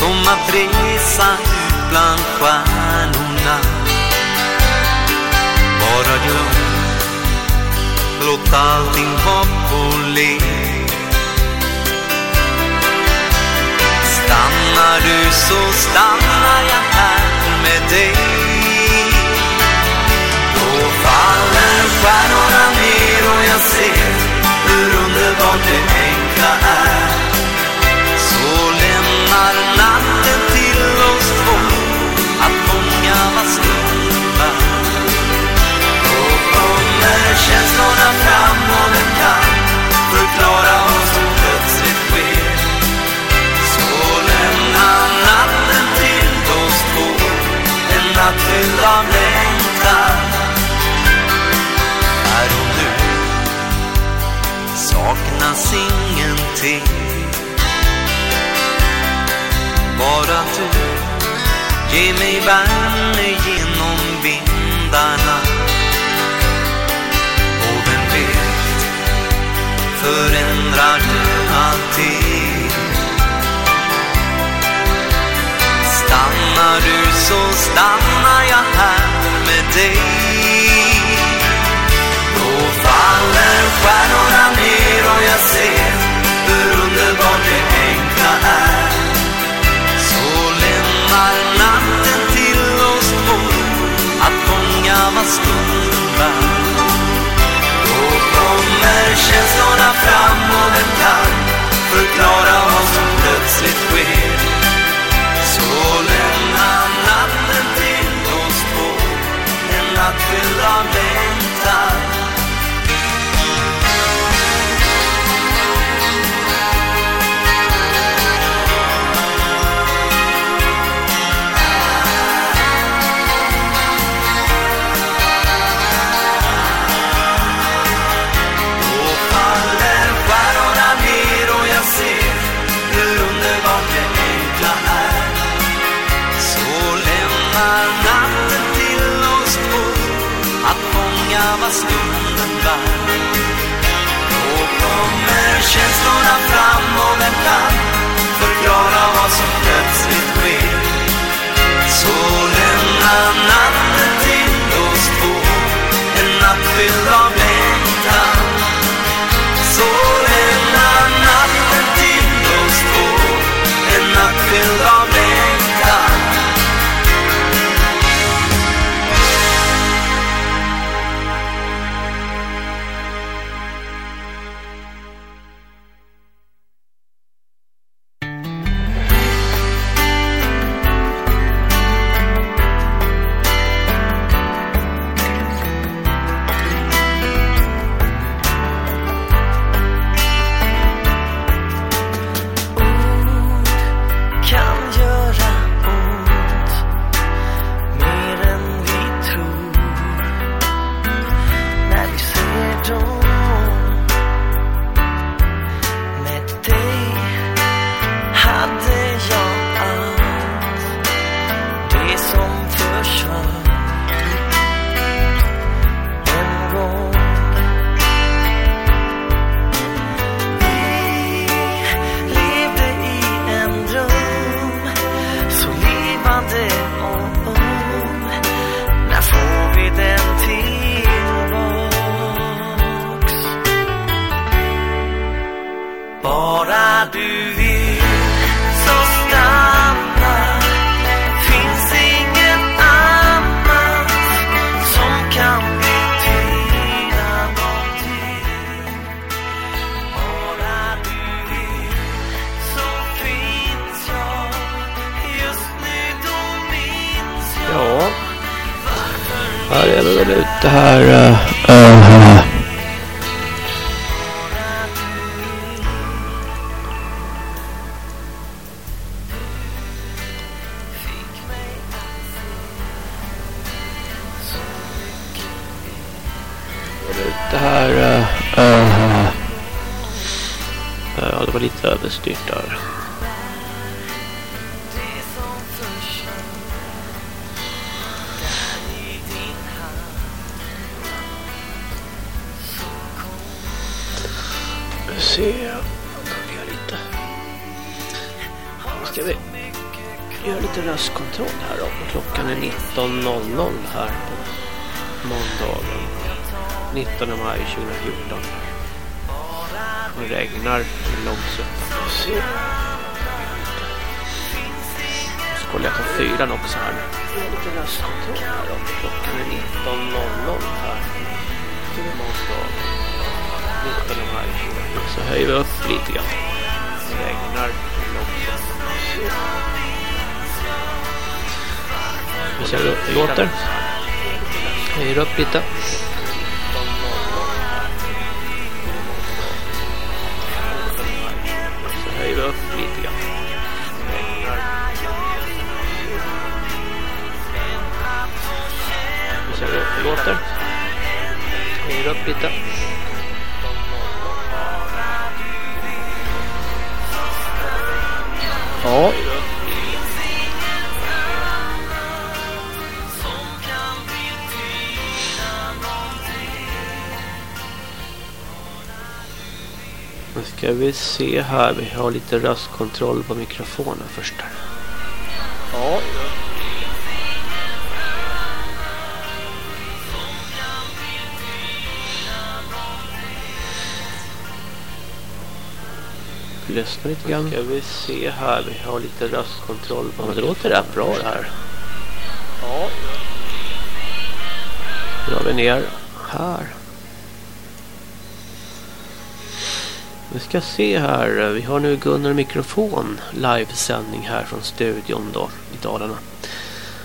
Som att resa ut bland stjärnorna. Bara glöm Låt allting vara på lek Stannar du så stannar jag här med dig. Då faller stjärnorna fanns ingenting. Bara du. Ge mig värme genom vindarna. Och vem vet förändrar du allting Stannar du så stannar jag här med dig. Då faller stjärnorna ner jag ser hur underbart det enkla är. Så lämnar natten till oss två att fånga vad stunden bär. Då kommer känslorna fram och den kan förklara vad som plötsligt sker. Så lämnar natten till oss två En natt fylld av längtan känslorna fram och vem kan förklara vad som plötsligt sker. Så lämna natten styrtar. Nu ska Vi se. Lite. Ska vi göra lite röstkontroll här då. Klockan är 19.00 här på måndagen. 19 maj 2014. Det regnar i Långsötan. Så kollar jag på fyran också här. Det är lite röstkontroll här då. Klockan är 19.00 här Det på måndagen. 19 maj 2014. Så höjer vi upp lite grann. Det regnar i Långsötan. Vi kör upp, låter. Höjer upp lite. Låter. Höjer upp lite. Ja. Nu ska vi se här. Vi har lite röstkontroll på mikrofonen först. Här. Ja. Lyssna lite grann. Ska vi se här. Vi har lite röstkontroll på ja, Det låter rätt bra det här. Ja. Drar vi ner här. Vi ska se här. Vi har nu Gunnar Mikrofon livesändning här från studion då i Dalarna.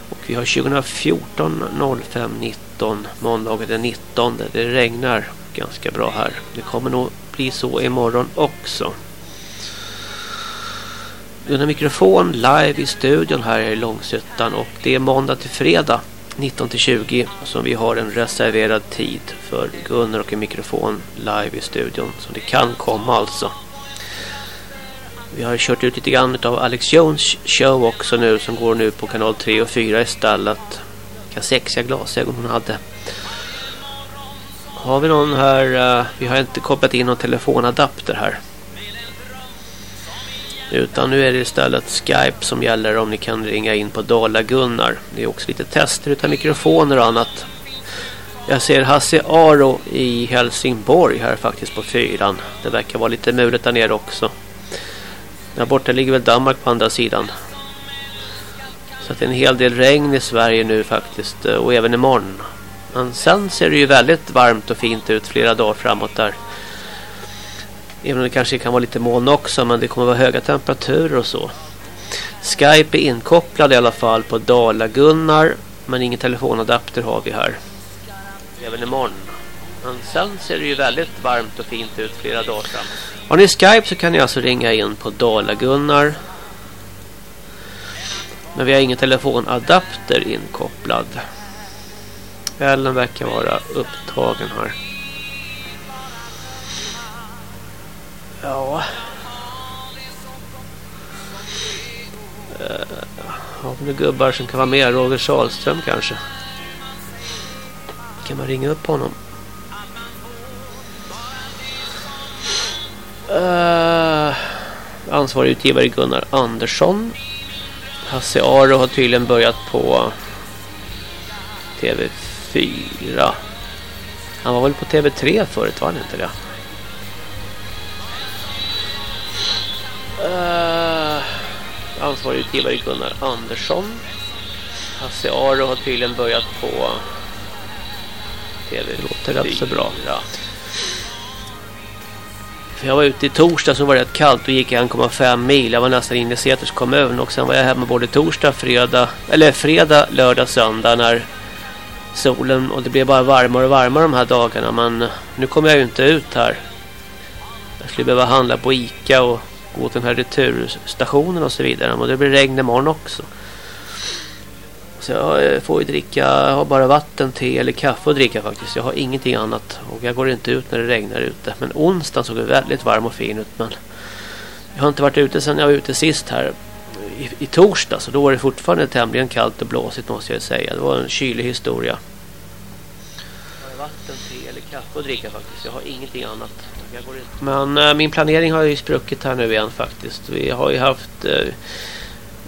Och vi har 2014 05 19 måndagen den 19. Det regnar ganska bra här. Det kommer nog bli så imorgon också. Gunnar Mikrofon live i studion här i Långsötan och det är måndag till fredag 19 till 20 som vi har en reserverad tid för Gunnar och en mikrofon live i studion så det kan komma alltså. Vi har kört ut lite grann av Alex Jones show också nu som går nu på kanal 3 och 4 istället. Vilka sexiga glasögon hon hade. Har vi någon här? Uh, vi har inte kopplat in någon telefonadapter här. Utan nu är det istället Skype som gäller om ni kan ringa in på Dala Gunnar. Det är också lite tester utav mikrofoner och annat. Jag ser Hasse Aro i Helsingborg här faktiskt på fyran. Det verkar vara lite mulet där nere också. Där borta ligger väl Danmark på andra sidan. Så det är en hel del regn i Sverige nu faktiskt. Eh, och även imorgon. Men sen ser det ju väldigt varmt och fint ut flera dagar framåt där. Även om det kanske kan vara lite moln också. Men det kommer vara höga temperaturer och så. Skype är inkopplad i alla fall på Dala-Gunnar. Men ingen telefonadapter har vi här. Även imorgon. Men sen ser det ju väldigt varmt och fint ut flera dagar framåt. Har ni Skype så kan ni alltså ringa in på Dala-Gunnar. Men vi har ingen telefonadapter inkopplad. Ellen verkar vara upptagen här. Ja. Uh, har vi gubbar som kan vara med? Roger Salström kanske. Kan man ringa upp honom? Uh, ansvarig utgivare Gunnar Andersson. Hasse Aro har tydligen börjat på TV4. Han var väl på TV3 förut, var han inte det? Uh, ansvarig utgivare Gunnar Andersson. Hasse Aro har tydligen börjat på TV. Det låter rätt så bra. För jag var ute i torsdag så var det rätt kallt och gick 1,5 mil. Jag var nästan inne i Säters kommun och sen var jag hemma både torsdag, fredag eller fredag, lördag, söndag när solen och det blev bara varmare och varmare de här dagarna men nu kommer jag ju inte ut här. Jag skulle behöva handla på Ica och gå till den här returstationen och så vidare och det blir regn imorgon också. Så jag eh, får ju dricka, jag har bara vatten, te eller kaffe att dricka faktiskt. Jag har ingenting annat och jag går inte ut när det regnar ute. Men onsdagen såg väldigt varm och fin ut. Men jag har inte varit ute sedan jag var ute sist här i, i torsdag. Så då var det fortfarande tämligen kallt och blåsigt måste jag säga. Det var en kylig historia. Jag har vatten, te eller kaffe att dricka faktiskt. Jag har ingenting annat. Men äh, min planering har ju spruckit här nu igen faktiskt. Vi har ju haft... Äh,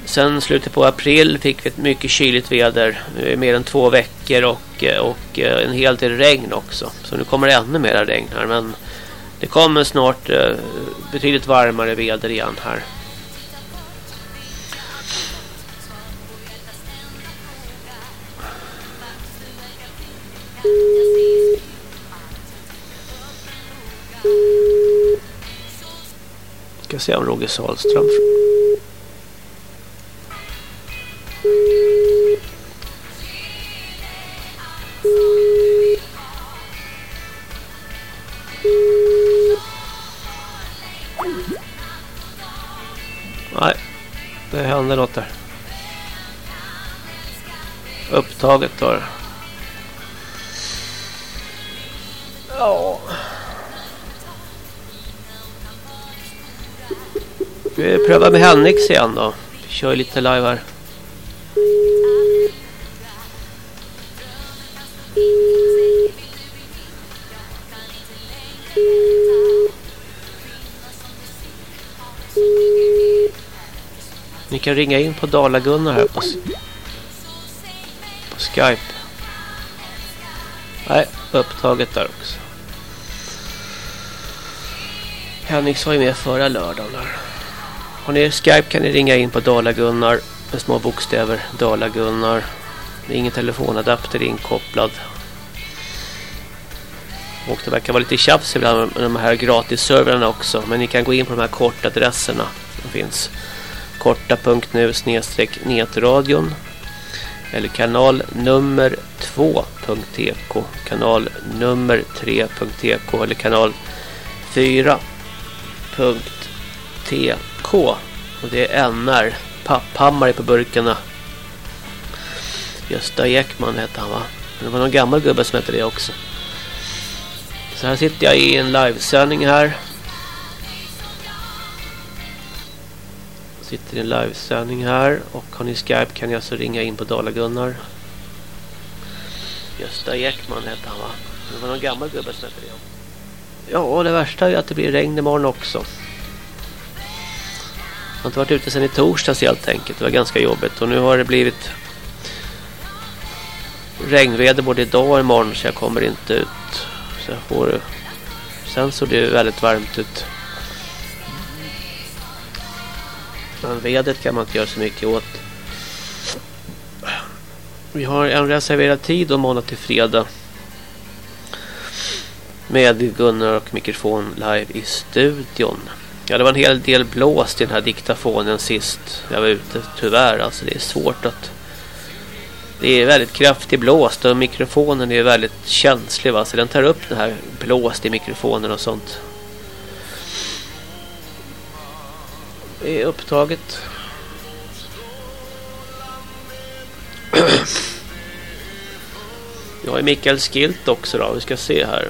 Sen slutet på april fick vi ett mycket kyligt väder. Nu är mer än två veckor och, eh, och en hel del regn också. Så nu kommer det ännu mer regn här. Men det kommer snart betydligt varmare väder igen här. Ska se om Roger Salström Nej, det händer något där. Upptaget då. Eh, Vi prövar med Henriks igen då. Vi kör lite live här. Ni kan ringa in på Dalagunnar här på, på Skype. Nej, upptaget där också. Henrik var ju med förra lördagen där. Har ni Skype kan ni ringa in på dalagunnar med små bokstäver. Dalagunnar. Det är Ingen telefonadapter inkopplad. Och det verkar vara lite tjafs ibland med de här gratisserverna också. Men ni kan gå in på de här kortadresserna som finns korta.nu snedstreck netradion eller kanal nummer 2.tk kanal nummer 3.tk eller kanal 4.tk och det är NR Papphammare på burkarna Gösta Ekman hette han va det var någon gammal gubbe som hette det också så här sitter jag i en livesändning här sitter i en livesändning här och har ni Skype kan ni alltså ringa in på Dala-Gunnar. Gösta Ekman hette han va? Det var någon gammal gubbe som hette det. Ja, det värsta är att det blir regn imorgon också. Jag har inte varit ute sedan i torsdags helt enkelt. Det var ganska jobbigt. Och nu har det blivit regnväder både idag och imorgon så jag kommer inte ut. Så jag får... Sen såg det väldigt varmt ut. Men vädret kan man inte göra så mycket åt. Vi har en reserverad tid om måndag till fredag. Med Gunnar och mikrofon live i studion. Ja, det var en hel del blåst i den här diktafonen sist jag var ute. Tyvärr, alltså det är svårt att... Det är väldigt kraftig blåst och mikrofonen är väldigt känslig va. Så den tar upp den här blåst i mikrofonen och sånt. Det är upptaget. Jag har Mikael Skilt också då. Vi ska se här.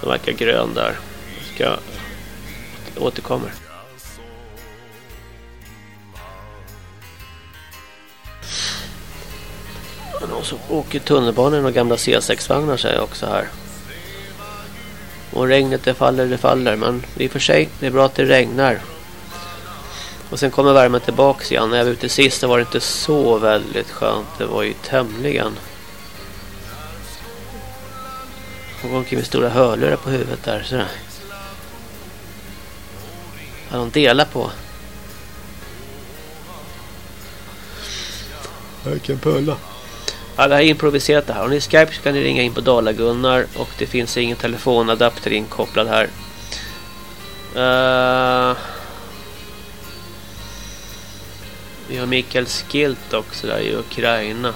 Den verkar grön där. Vi ska återkommer. Och så åker tunnelbanan och gamla C6-vagnar säger jag också här. Och regnet det faller, det faller. Men i och för sig, det är bra att det regnar. Och sen kommer värmen tillbaka igen. När jag var ute sist var det inte så väldigt skönt. Det var ju tämligen. Jag går omkring med stora hörlurar på huvudet där. Sådär. Har de delat på? Vilken pulla. Ja, det här är improviserat det här. Om ni är Skype så kan ni ringa in på Dala-Gunnar. Och det finns ingen telefonadapter inkopplad här. Uh... Vi har Mikael Skilt också där i Ukraina.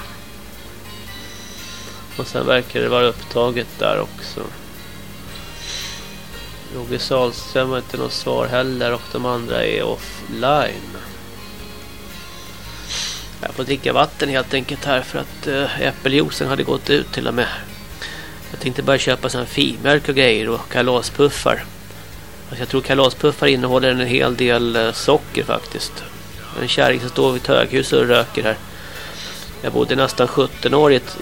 Och sen verkar det vara upptaget där också. Roger Salström har inte något svar heller och de andra är offline. Jag får dricka vatten helt enkelt här för att äh, äppeljuicen hade gått ut till och med. Jag tänkte bara köpa sån filmjölk och grejer och kalaspuffar. Alltså jag tror kalaspuffar innehåller en hel del eh, socker faktiskt. En kärring som står vid ett höghus och röker här. Jag bodde nästan 17 år i ett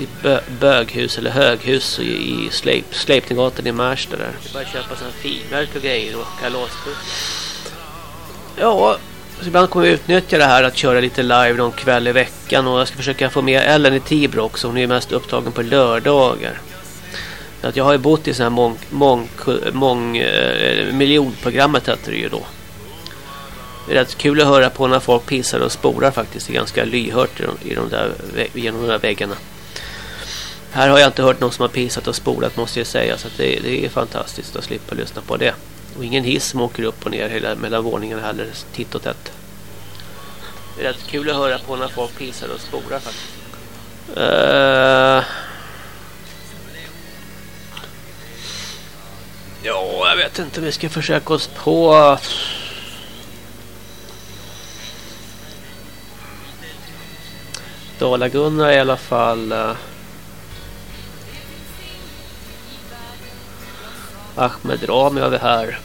böghus eller höghus i, Sleip, Sleipninggatan i Märsta där. Jag bara köpa sådana finmärk och grejer och kalaspuff. Ja, Så ibland kommer jag utnyttja det här att köra lite live någon kväll i veckan. Och jag ska försöka få med Ellen i Tibro också. Hon är mest upptagen på lördagar. Att jag har ju bott i sån här mång, mång, mång eh, miljonprogrammet heter det ju då. Det är rätt kul att höra på när folk pissar och sporar faktiskt. Det är ganska lyhört i de, i de där, genom de där väggarna. Här har jag inte hört någon som har pissat och spolat måste jag säga. Så det, det, är fantastiskt att slippa lyssna på det. Och ingen hiss som åker upp och ner hela, mellan våningarna heller titt och tätt. Det är rätt kul att höra på när folk pissar och sporar faktiskt. Uh... Ja, jag vet inte om vi ska försöka oss på... Dala-Gunnar i alla fall... Uh... Ahmed Rami har vi här.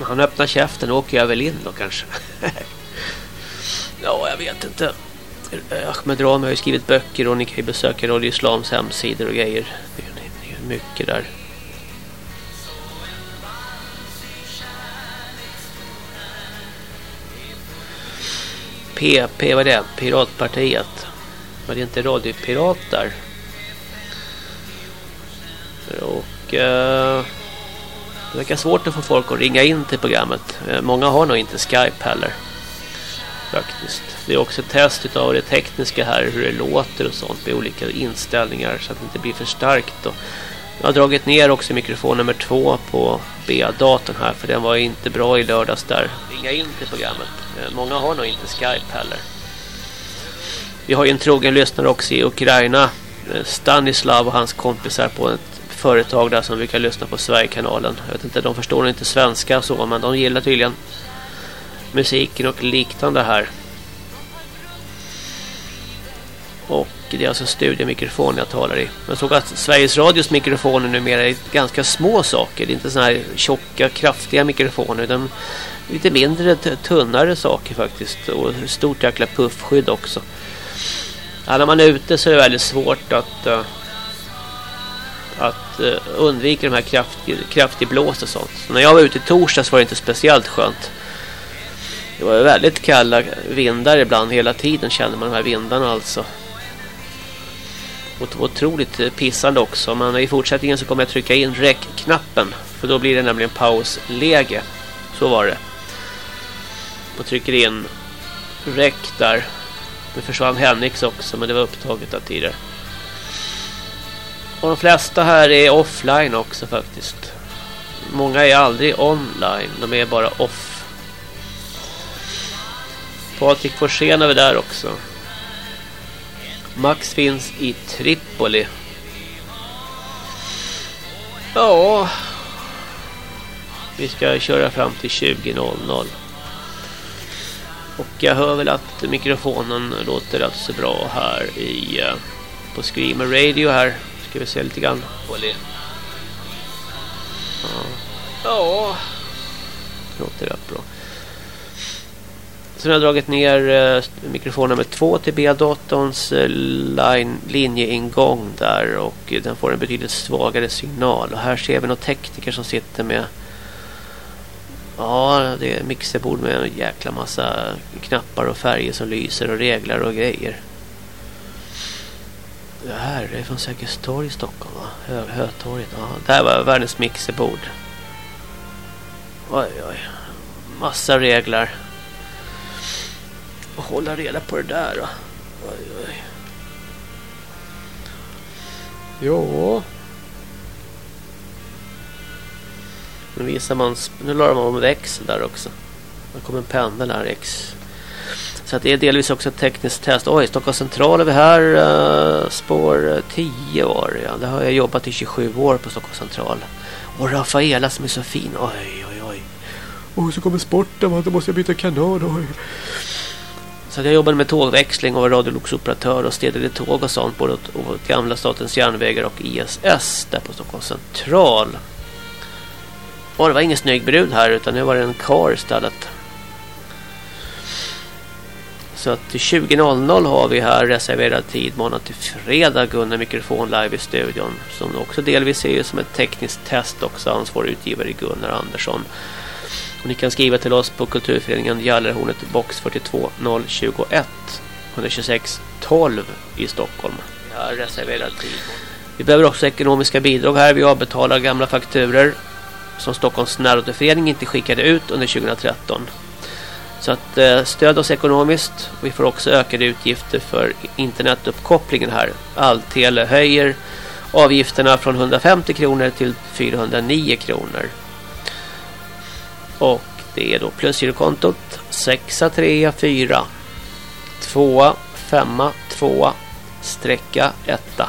Han öppnar käften och åker jag väl in då kanske. ja, jag vet inte. Eh, Ahmed Rami har ju skrivit böcker och ni kan ju besöka Radio Islams hemsidor och grejer. Det är mycket där. PP, vad är det? Piratpartiet men det är inte radiopirater? Och... eh, det verkar svårt att få folk att ringa in till programmet. Eh, många har nog inte Skype heller. Faktiskt. Det är också ett test av det tekniska här. Hur det låter och sånt. Med olika inställningar. Så att det inte blir för starkt. Och jag har dragit ner också mikrofon nummer två på B-datorn här. För den var inte bra i lördags där. Ringa in till programmet. Eh, många har nog inte Skype heller. Vi har ju en trogen lyssnare också i Ukraina. Eh, Stanislav och hans kompisar på ett företag där som brukar lyssna på Sverigekanalen. Jag vet inte, de förstår inte svenska så, men de gillar tydligen musiken och liknande här. Och det är alltså studiemikrofon jag talar i. Jag såg att Sveriges Radios mikrofoner numera är ganska små saker. Det är inte såna här tjocka, kraftiga mikrofoner. Utan lite mindre, tunnare saker faktiskt. Och stort jäkla puffskydd också. Ja, när man är ute så är det väldigt svårt att... Uh, att uh, undvika de här kraftig, kraftig blås och sånt. Så när jag var ute i torsdags var det inte speciellt skönt. Det var väldigt kalla vindar ibland hela tiden kände man de här vindarna alltså. Och otroligt pissande också. Men i fortsättningen så kommer jag trycka in räckknappen. För då blir det nämligen pausläge. Så var det. Och trycker in räck där. Nu försvann Henriks också men det var upptaget av tidigare. Och de flesta här är offline också faktiskt. Många är aldrig online. De är bara off. Patrik Forsén är vi där också. Max finns i Tripoli. Ja. Vi ska köra fram till 20.00. Och jag hör väl att mikrofonen låter rätt så bra här i eh, på Screamer Radio här. Ska vi se lite grann. Ja. Ja. Låter rätt bra. Sen har jag dragit ner eh, mikrofon nummer två till B-datorns eh, linjeingång där och den får en betydligt svagare signal. Och här ser vi några tekniker som sitter med Ja, det är mixerbord med en jäkla massa knappar och färger som lyser och reglar och grejer. Det här är från Sergels torg i Stockholm va? Hö Hötorget. Ja, det här var världens mixerbord. Oj, oj. Massa reglar. Och hålla reda på det där då. Oj, oj. Jo. Nu visar man, nu la de om växel där också. Det kommer en pendel här X. Så att det är delvis också ett tekniskt test. Oj, Stockholms central är vi här. Uh, spår 10 år. Ja. Det har jag jobbat i 27 år på Stockholms central. Och Rafaela som är så fin. Oj, oj, oj. Och så kommer sporten. Då måste jag byta kanal. Oj. Så jag jobbade med tågväxling och var radioloksoperatör och städade tåg och sånt både åt, åt gamla Statens järnvägar och ISS där på Stockholms central. Och det var ingen snygg brud här utan nu var det en kar istället. Så att 20.00 har vi här reserverad tid måndag till fredag Gunnar mikrofon live i studion. Som också delvis är som ett tekniskt test också ansvarig utgivare Gunnar Andersson. Och ni kan skriva till oss på kulturföreningen Gallerhornet box 42 021 126 12 i Stockholm. Jag reserverar tid. Vi behöver också ekonomiska bidrag här. Vi avbetalar gamla fakturer som Stockholms närrådeförening inte skickade ut under 2013. Så att eh, stöd oss ekonomiskt. Vi får också ökade utgifter för internetuppkopplingen här. Alltele höjer avgifterna från 150 kronor till 409 kronor. Och det är då plusgirokontot 634 2 5 2 sträcka 1.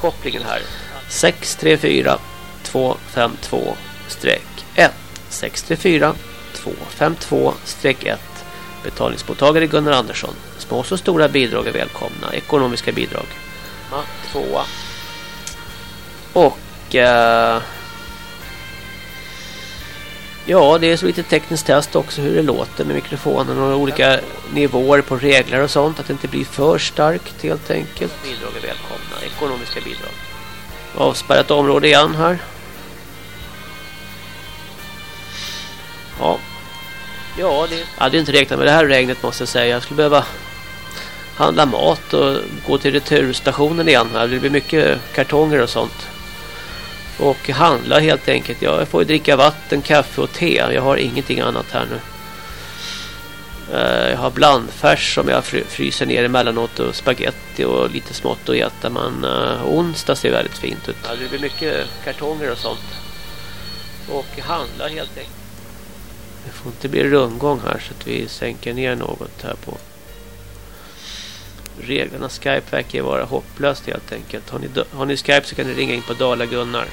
Kopplingen här 634 252 1 634 252 streck 1 Betalningsmottagare Gunnar Andersson. Små och stora bidrag är välkomna. Ekonomiska bidrag. Tvåa. Och... Eh, ja, det är så lite tekniskt test också hur det låter med mikrofonen och olika nivåer på regler och sånt. Att det inte blir för starkt helt enkelt. Bidrag är välkomna. Ekonomiska bidrag. Avspärrat område igen här. Ja, Ja, det... Jag hade inte räknat med det här regnet måste jag säga. Jag skulle behöva handla mat och gå till returstationen igen. Det blir mycket kartonger och sånt. Och handla helt enkelt. Jag får ju dricka vatten, kaffe och te. Jag har ingenting annat här nu. Eh, jag har blandfärs som jag fryser ner emellanåt och spaghetti och lite smått att äta. Men uh, onsdag ser väldigt fint ut. Det blir mycket kartonger och sånt. Och handla helt enkelt. Det får inte bli rundgång här så att vi sänker ner något här på reglerna. Skype verkar vara hopplöst helt enkelt. Har ni, har ni Skype så kan ni ringa in på Dala Gunnar.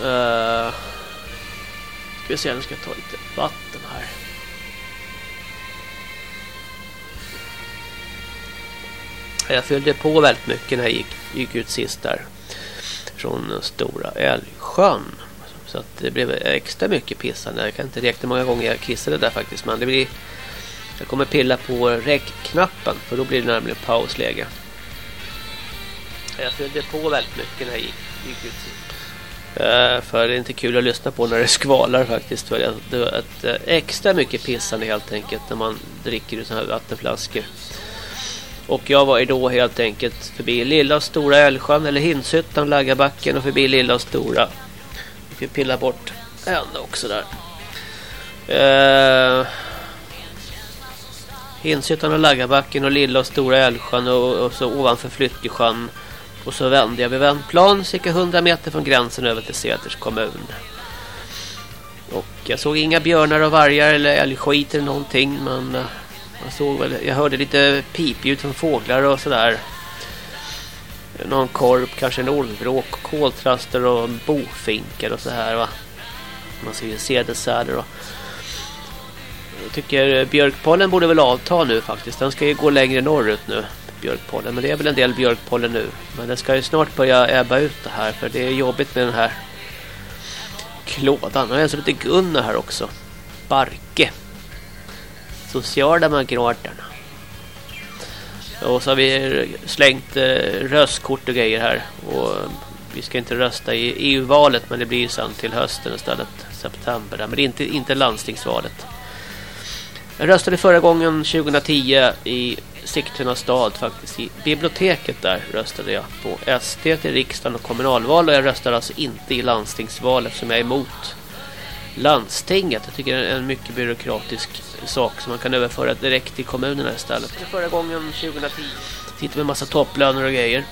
Uh, ska vi se, nu ska jag ta lite vatten här. Jag fyllde på väldigt mycket när jag gick, gick ut sist där. Från Stora Älgsjön. Så att det blev extra mycket pissande. Jag kan inte räkna många gånger jag kissade där faktiskt. Men det blir... Jag kommer pilla på räckknappen. För då blir det nämligen pausläge. Jag fyllde på väldigt mycket när jag gick, gick ut. Uh, för det är inte kul att lyssna på när det skvalar faktiskt. För det är ett, uh, extra mycket pissande helt enkelt när man dricker ur sådana här vattenflaskor. Och jag var då helt enkelt förbi Lilla och Stora Älvsjön eller Hinshyttan, Laggabacken och förbi Lilla och Stora vi pilla bort en också där. Eh, Hinshyttan och Laggabacken och Lilla och Stora Älvsjön och, och så ovanför Flyttesjön. Och så vände jag vid vändplan cirka 100 meter från gränsen över till Säters kommun. Och jag såg inga björnar och vargar eller älgskit eller någonting. Men eh, jag, såg väl, jag hörde lite pipljud från fåglar och sådär någon korp, kanske en ormvråk, koltraster och bofinkar och så här va. Man ser ju cedersäder och jag tycker björkpollen borde väl avta nu faktiskt. Den ska ju gå längre norrut nu, björkpollen. Men det är väl en del björkpollen nu. Men det ska ju snart börja ebba ut det här. För det är jobbigt med den här klådan. Och en som heter Gunnar här också. Barke. Socialdemokraterna. Och så har vi slängt eh, röstkort och grejer här. Och vi ska inte rösta i EU-valet men det blir sen till hösten istället. September där. Men det är inte, inte landstingsvalet. Jag röstade förra gången 2010 i Sigtuna stad faktiskt. I biblioteket där röstade jag på SD till riksdagen och kommunalval. Och jag röstade alltså inte i landstingsvalet som jag är emot landstinget. Jag tycker det är en mycket byråkratisk sak som man kan överföra direkt till kommunerna istället. Förra gången 2010 sitter med massa topplöner och grejer.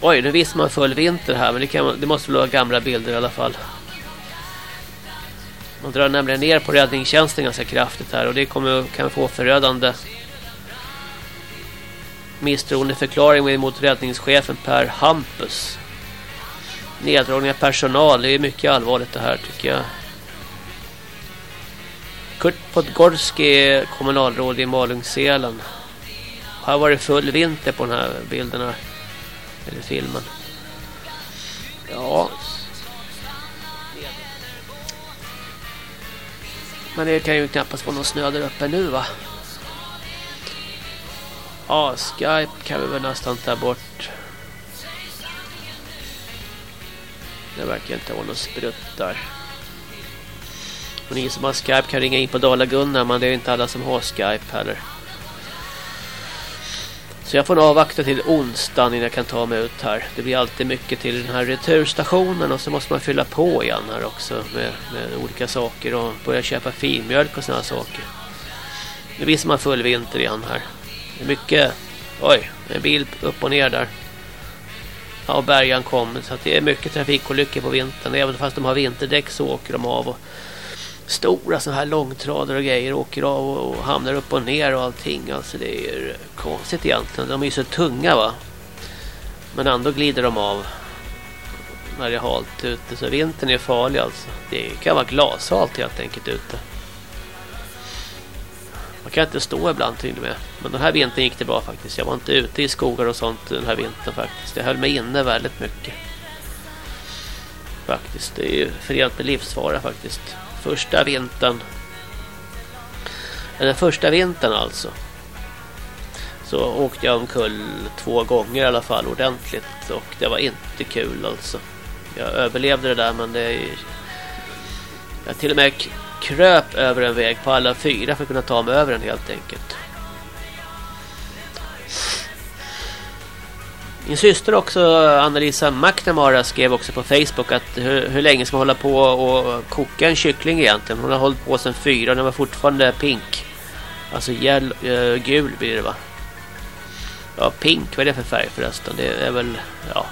Oj, nu visste man full vinter här men det, kan, det måste väl vara gamla bilder i alla fall. Man drar nämligen ner på räddningstjänsten ganska kraftigt här och det kommer, kan få förödande misstroendeförklaring mot räddningschefen Per Hampus neddragning av personal. Det är mycket allvarligt det här tycker jag. Kurt Podgorski kommunalråd i Malungselen. var det full vinter på den här bilderna. Eller filmen. Ja. Men det kan ju knappast vara någon snö där uppe nu va? Ja, Skype kan vi väl nästan ta bort. Det verkar inte vara någon sprutt där. Och ni som har Skype kan ringa in på Dalagunnar, men det är inte alla som har Skype heller. Så jag får nog avvakta till onsdagen innan jag kan ta mig ut här. Det blir alltid mycket till den här returstationen och så måste man fylla på igen här också med, med olika saker och börja köpa filmjölk och sådana saker. Nu visar man full vinter igen här. Det är mycket, oj, en bil upp och ner där. Ja, och bärgaren kom så det är mycket trafikolyckor på vintern. Även fast de har vinterdäck så åker de av och stora så här långtradare och grejer åker av och, hamnar upp och ner och allting. Alltså det är konstigt egentligen. De är ju så tunga va. Men ändå glider de av när det är halt ute. Så vintern är farlig alltså. Det kan vara glashalt helt enkelt ute. Kan inte stå ibland till med. Men den här vintern gick det bra faktiskt. Jag var inte ute i skogar och sånt den här vintern faktiskt. Jag höll mig inne väldigt mycket. Faktiskt. Det är ju förenat med livsfara faktiskt första vintern den första vintern alltså så åkte jag omkull två gånger i alla fall ordentligt och det var inte kul alltså jag överlevde det där men det är ju. jag till och med kröp över en väg på alla fyra för att kunna ta mig över den helt enkelt Min syster också, Annalisa McNamara, skrev också på Facebook att hur, hur länge ska man hålla på och koka en kyckling egentligen? Hon har hållit på sedan fyra och den var fortfarande pink. Alltså gel, äh, eh, gul blir det va? Ja, pink, vad är det för färg förresten? Det är väl, ja.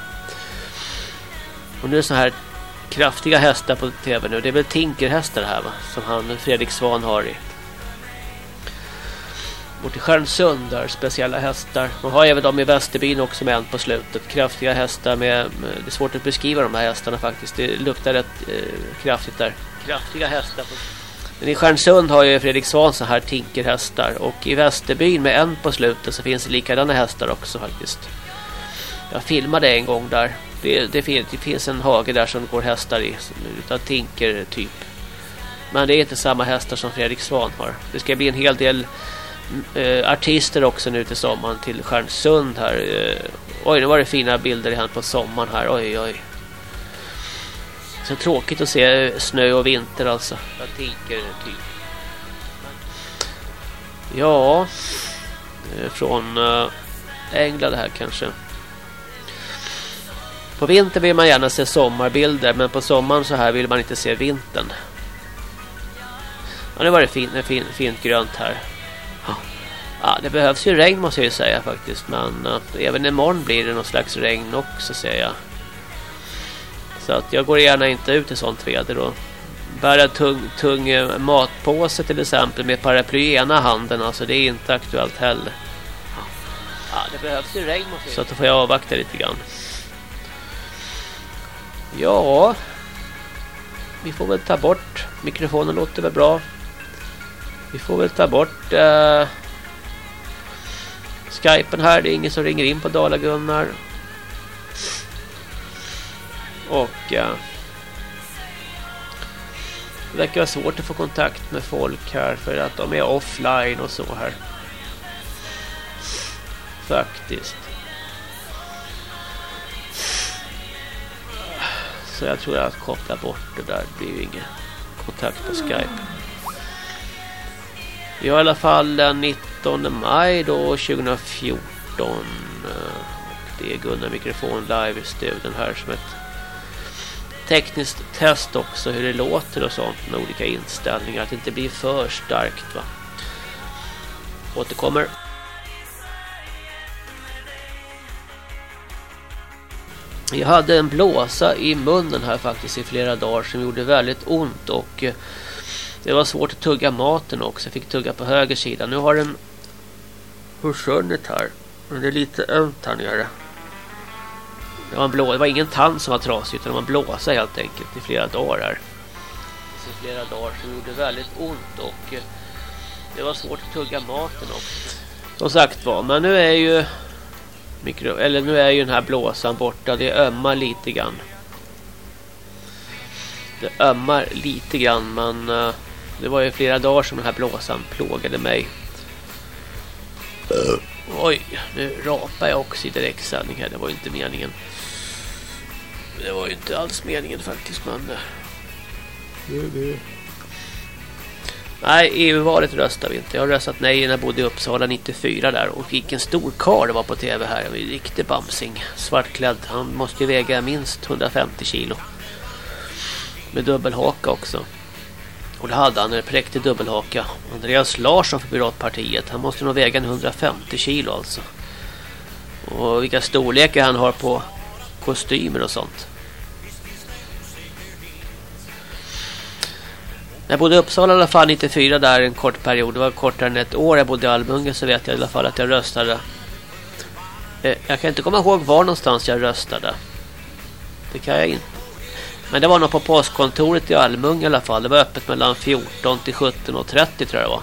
Och nu är det så här kraftiga hästar på tv nu. Det är väl tinkerhästar här va? Som han Fredrik Svan har i bort till Stjärnsund där speciella hästar. Man har även de i Västerbyn också med en på slutet. Kraftiga hästar med, det är svårt att beskriva de här hästarna faktiskt. Det luktar rätt eh, kraftigt där. Kraftiga hästar. På... Men i Stjärnsund har ju Fredrik Svansson här tinkerhästar och i Västerbyn med en på slutet så finns det likadana hästar också faktiskt. Jag filmade en gång där. Det, det, finns, det finns en hage där som går hästar i utav tinker typ. Men det är inte samma hästar som Fredrik Svan har. Det ska bli en hel del eh, artister också nu till sommaren till Stjärnsund här. Eh, oj, nu var det fina bilder igen på sommaren här. Oj, oj. Så tråkigt att se snö och vinter alltså. Jag tänker typ. Ja, från eh, England här kanske. På vintern vill man gärna se sommarbilder men på sommaren så här vill man inte se vintern. Ja, nu var det fint, fint, fint grönt här. Ja, det behövs ju regn måste jag ju säga faktiskt. Men uh, även imorgon blir det någon slags regn också säger jag. Så att jag går gärna inte ut i sånt väder och bära tung, tung uh, matpåse till exempel med paraply i ena handen. Alltså det är inte aktuellt heller. Ja, det behövs ju regn måste jag Så att då får jag avvakta lite grann. Ja, vi får väl ta bort mikrofonen låter väl bra. Vi får väl ta bort uh, Skypen här. Det är ingen som ringer in på Dala-Gunnar. Och uh, det verkar vara svårt att få kontakt med folk här för att de är offline och så här. Faktiskt. Så jag tror att koppla bort det där. Det blir ju ingen kontakt på Skype. Vi har i alla fall den 19 maj då 2014. Och det är Gunnar Mikrofon live i studion här som ett tekniskt test också hur det låter och sånt med olika inställningar. Att det inte blir för starkt va. Återkommer. Jag hade en blåsa i munnen här faktiskt i flera dagar som gjorde väldigt ont och eh, det var svårt att tugga maten också. Jag fick tugga på höger sida. Nu har den försvunnit här. Men det är lite ömt här nere. Det var, en blå, det var ingen tand som var trasig utan det var en blåsa helt enkelt i flera dagar här. I flera dagar som gjorde väldigt ont och eh, det var svårt att tugga maten också. Som sagt var, men nu är ju mikro, eller nu är ju den här blåsan borta. Det ömmar lite grann. Det ömmar lite grann men eh, det var ju flera dagar som den här blåsan plågade mig. Oj, nu rapar jag också i direktsändning här. Det var ju inte meningen. Det var ju inte alls meningen faktiskt, men... Eh, det, det. Nej, EU-valet röstar vi inte. Jag har röstat nej när jag bodde i Uppsala 94 där. Och vilken stor kar det var på tv här. En var riktig bamsing. Svartklädd. Han måste ju väga minst 150 kilo. Med dubbelhaka också. Och det hade han, en präktig dubbelhaka. Andreas Larsson för Piratpartiet. Han måste nog väga 150 kilo alltså. Och vilka storlekar han har på kostymer och sånt. Jag bodde i Uppsala i alla fall 94 där en kort period. Det var kortare än ett år jag bodde i Almunge så vet jag i alla fall att jag röstade. Eh, jag kan inte komma ihåg var någonstans jag röstade. Det kan jag inte. Men det var nog på postkontoret i Almunge i alla fall. Det var öppet mellan 14 till 17.30 tror jag det var.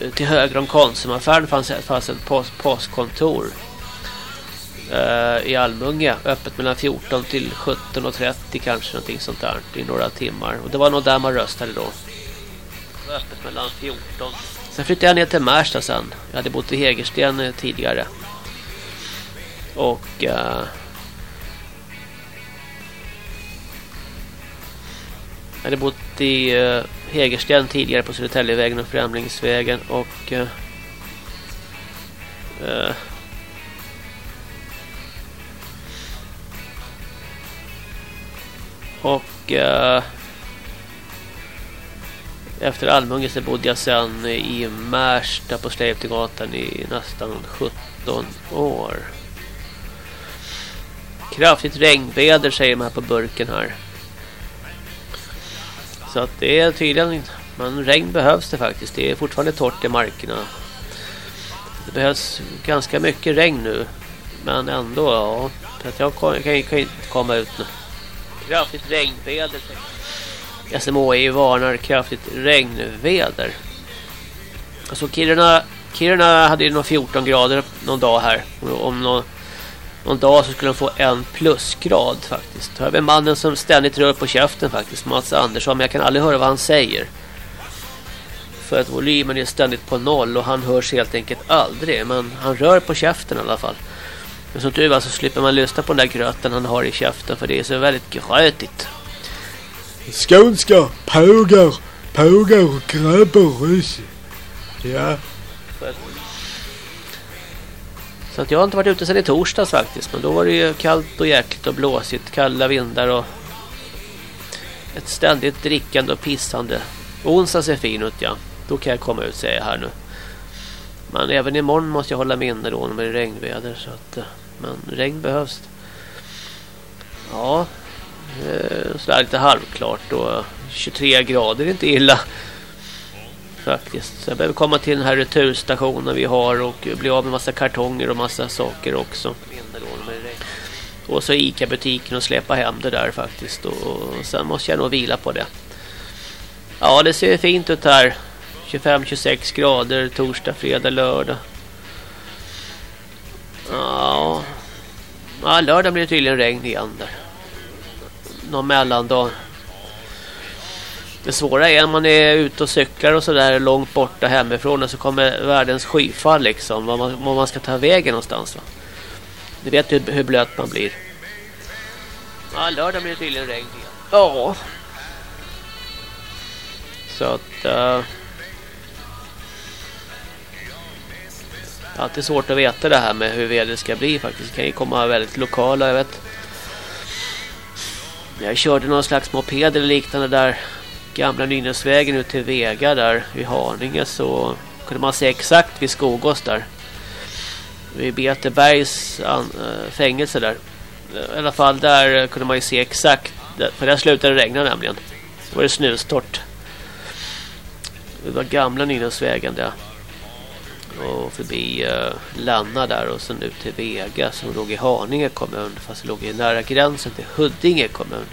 Eh, till höger om Konsumaffären fanns, fanns ett post, postkontor eh, i Almunge. Öppet mellan 14 till 17.30 kanske någonting sånt där. I några timmar. Och det var nog där man röstade då. Det var öppet mellan 14. Sen flyttade jag ner till Märsta sen. Jag hade bott i Hägersten eh, tidigare. Och... Eh, Jag hade bott i eh, Hägersten tidigare på Södertäljevägen och Främlingsvägen och Eh, eh och uh, efter Almunge så bodde jag sen i Märsta på Släptegatan i nästan 17 år. Kraftigt regnväder säger man här på burken här. Så att det är tydligen, men regn behövs det faktiskt. Det är fortfarande torrt i markerna. Det behövs ganska mycket regn nu. Men ändå, ja. För att jag kan, kan, kan inte komma ut nu. Kraftigt regnväder. Alltså, SMHI varnar kraftigt regnväder. Alltså Kiruna, Kiruna hade ju någon 14 grader någon dag här. Om någon någon dag så skulle de få en plusgrad faktiskt. Här har vi mannen som ständigt rör på käften faktiskt, Mats Andersson, men jag kan aldrig höra vad han säger. För att volymen är ständigt på noll och han hörs helt enkelt aldrig, men han rör på käften i alla fall. Men som tur var så slipper man lyssna på den där gröten han har i käften för det är så väldigt grötigt. Skånska pågar, pågar och grabbar Ja. Så att jag har inte varit ute sedan i torsdags faktiskt. Men då var det ju kallt och jäkligt och blåsigt. Kalla vindar och ett ständigt drickande och pissande. Onsdag ser fin ut ja. Då kan jag komma ut säger jag här nu. Men även imorgon måste jag hålla mig inne då med regnväder. Så att, eh, men regn behövs. Ja. Eh, så lite halvklart och 23 grader är inte illa faktiskt. Så jag behöver komma till den här returstationen vi har och bli av med massa kartonger och massa saker också. Och så Ica-butiken och släppa hem det där faktiskt. Och sen måste jag nog vila på det. Ja, det ser fint ut här. 25-26 grader torsdag, fredag, lördag. Ja. ja, lördag blir det tydligen regn igen där. Någon mellandag. Det svåra är när man är ute och cyklar och sådär långt borta hemifrån och så kommer världens skyfall liksom. Var man, var man ska ta vägen någonstans va? Du vet hur, hur blöt man blir. Ja, lördag blir det tydligen regn igen. Ja. Så att... Uh, det är alltid svårt att veta det här med hur vädret ska bli faktiskt. Det kan ju komma väldigt lokala, jag vet. Jag körde någon slags moped eller liknande där gamla Nynäsvägen ut till Vega där vid Haninge så kunde man se exakt vid Skogås där. Vid Betebergs eh, fängelse där. Eh, I alla fall där kunde man ju se exakt. För där slutade det regna nämligen. Då var det snustort. Det var gamla Nynäsvägen där. Och förbi uh, Lanna där och sen ut till Vega som låg i Haninge kommun. Fast det låg i nära gränsen till Huddinge kommun.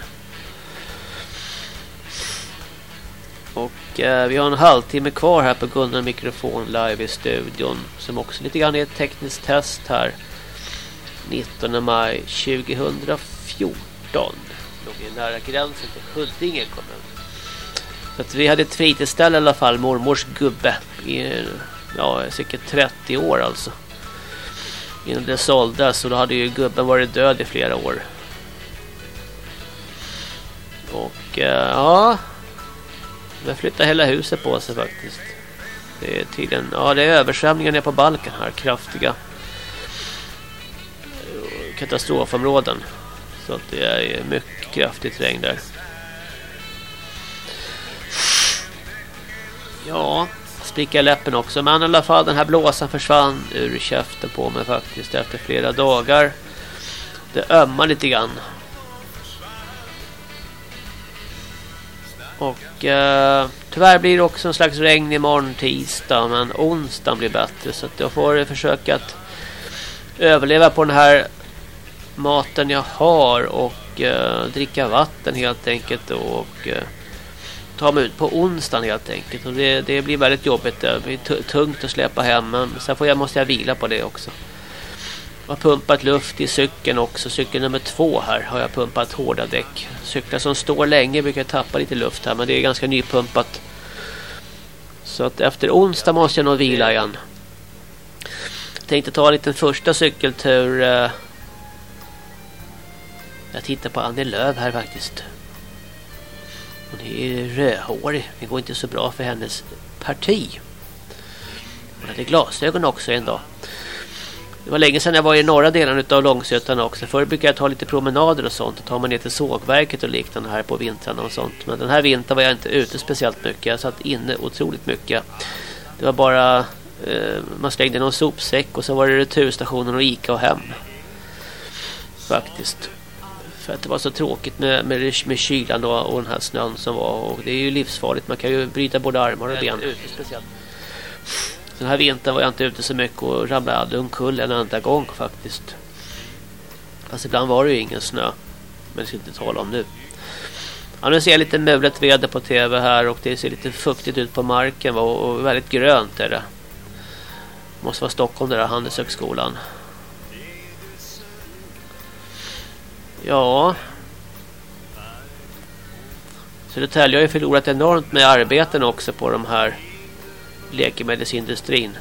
Och eh, vi har en halvtimme kvar här på Gunnar mikrofon live i studion. Som också lite grann är ett tekniskt test här. 19 maj 2014. Låg i nära gränsen till Huddinge kommun. Så att vi hade ett fritidsställe i alla fall. Mormors gubbe. I ja, säkert 30 år alltså. Innan det såldes. Och då hade ju gubben varit död i flera år. eh, ja. den flyttar hela huset på sig faktiskt. Det är tydligen, ja det är översvämningar nere på Balkan här, kraftiga katastrofområden. Så att det är mycket kraftigt regn där. Ja, spricka läppen också. Men i alla fall den här blåsan försvann ur käften på mig faktiskt efter flera dagar. Det ömmar lite grann. Och eh, tyvärr blir det också en slags regn imorgon tisdag. Men onsdagen blir bättre. Så att jag får försöka att överleva på den här maten jag har. Och eh, dricka vatten helt enkelt. Och eh, ta mig ut på onsdagen helt enkelt. Och det, det blir väldigt jobbigt. Det blir tungt att släppa hem. Men sen får jag, måste jag vila på det också. Jag har pumpat luft i cykeln också. Cykel nummer två här har jag pumpat hårda däck. Cyklar som står länge brukar tappa lite luft här. Men det är ganska nypumpat. Så att efter onsdag måste jag nog vila igen. Jag tänkte ta en liten första cykeltur. Eh, jag tittar på Annie Löv här faktiskt. Hon är rödhårig. Det går inte så bra för hennes parti. Hon hade glasögon också en dag. Det var länge sedan jag var i norra delen av Långsötan också. Förr brukade jag ta lite promenader och sånt. Då ta mig ner till sågverket och liknande här på vintrarna och sånt. Men den här vintern var jag inte ute speciellt mycket. Jag satt inne otroligt mycket. Det var bara... Eh, man slängde någon sopsäck och så var det returstationen och Ica och hem. Faktiskt. För att det var så tråkigt med, med, med kylan och, och den här snön som var. Och det är ju livsfarligt. Man kan ju bryta både armar och ben. Speciellt. Den här vintern var jag inte ute så mycket och ramlade aldrig omkull en enda gång faktiskt. Fast ibland var det ju ingen snö. Men det ska inte tala om nu. Ja, nu ser jag lite mulet väder på tv här och det ser lite fuktigt ut på marken och väldigt grönt är det. Måste vara Stockholm där Handelshögskolan. Ja. Södertälje har ju förlorat enormt med arbeten också på de här läkemedelsindustrin.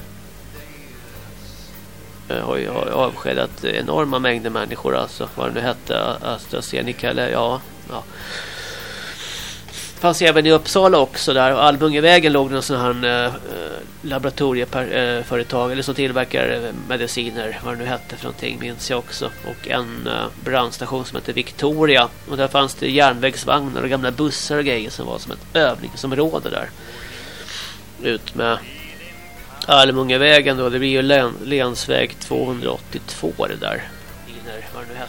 Eh, Jag har ju avskedat enorma mängder människor alltså. Vad det nu hette. AstraZeneca eller ja. ja. Fanns även i Uppsala också där. Almungevägen låg någon sån här eh, eh laboratorieföretag eh, eller som tillverkar eh, mediciner. Vad det nu hette för någonting minns jag också. Och en eh, brandstation som hette Victoria. Och där fanns det järnvägsvagnar och gamla bussar och grejer som var som ett övningsområde där ut med Almungevägen då. Det blir ju län, länsväg 282 det där. Vad det nu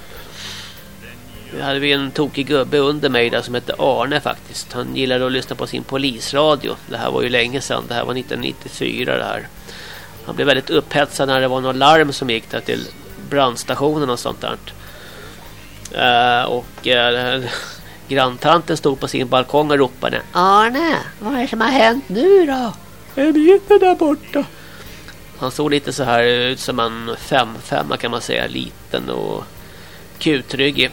hade vi en tokig gubbe under mig där som hette Arne faktiskt. Han gillade att lyssna på sin polisradio. Det här var ju länge sedan. Det här var 1994 det här. Han blev väldigt upphetsad när det var något larm som gick där till brandstationen och sånt där. Uh, och uh, granntanten stod på sin balkong och ropade Arne, vad är det som har hänt nu då? En bitte där borta. Han såg lite så här ut som en 5-5 kan man säga. Liten och kutryggig.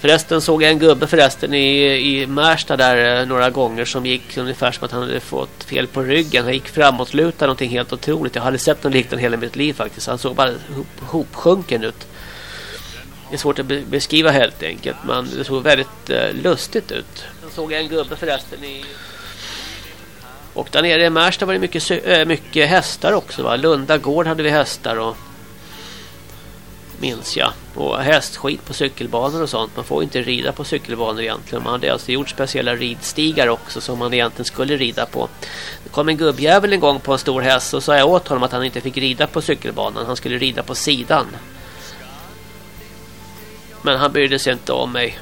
Förresten såg jag en gubbe förresten i, i Märsta där eh, några gånger som gick ungefär som att han hade fått fel på ryggen. Han gick framåtlutad någonting helt otroligt. Jag hade sett något liknande hela mitt liv faktiskt. Han såg bara hopsjunken ut. Det är svårt att beskriva helt enkelt. Men det såg väldigt uh, lustigt ut. Jag såg en gubbe förresten i... Och där nere i Märsta var det mycket, äh, mycket hästar också va. Lunda gård hade vi hästar och minns jag. Och hästskit på cykelbanor och sånt. Man får inte rida på cykelbanor egentligen. Man hade alltså gjort speciella ridstigar också som man egentligen skulle rida på. Det kom en gubbjävel en gång på en stor häst och sa jag åt honom att han inte fick rida på cykelbanan. Han skulle rida på sidan. Men han brydde sig inte om mig.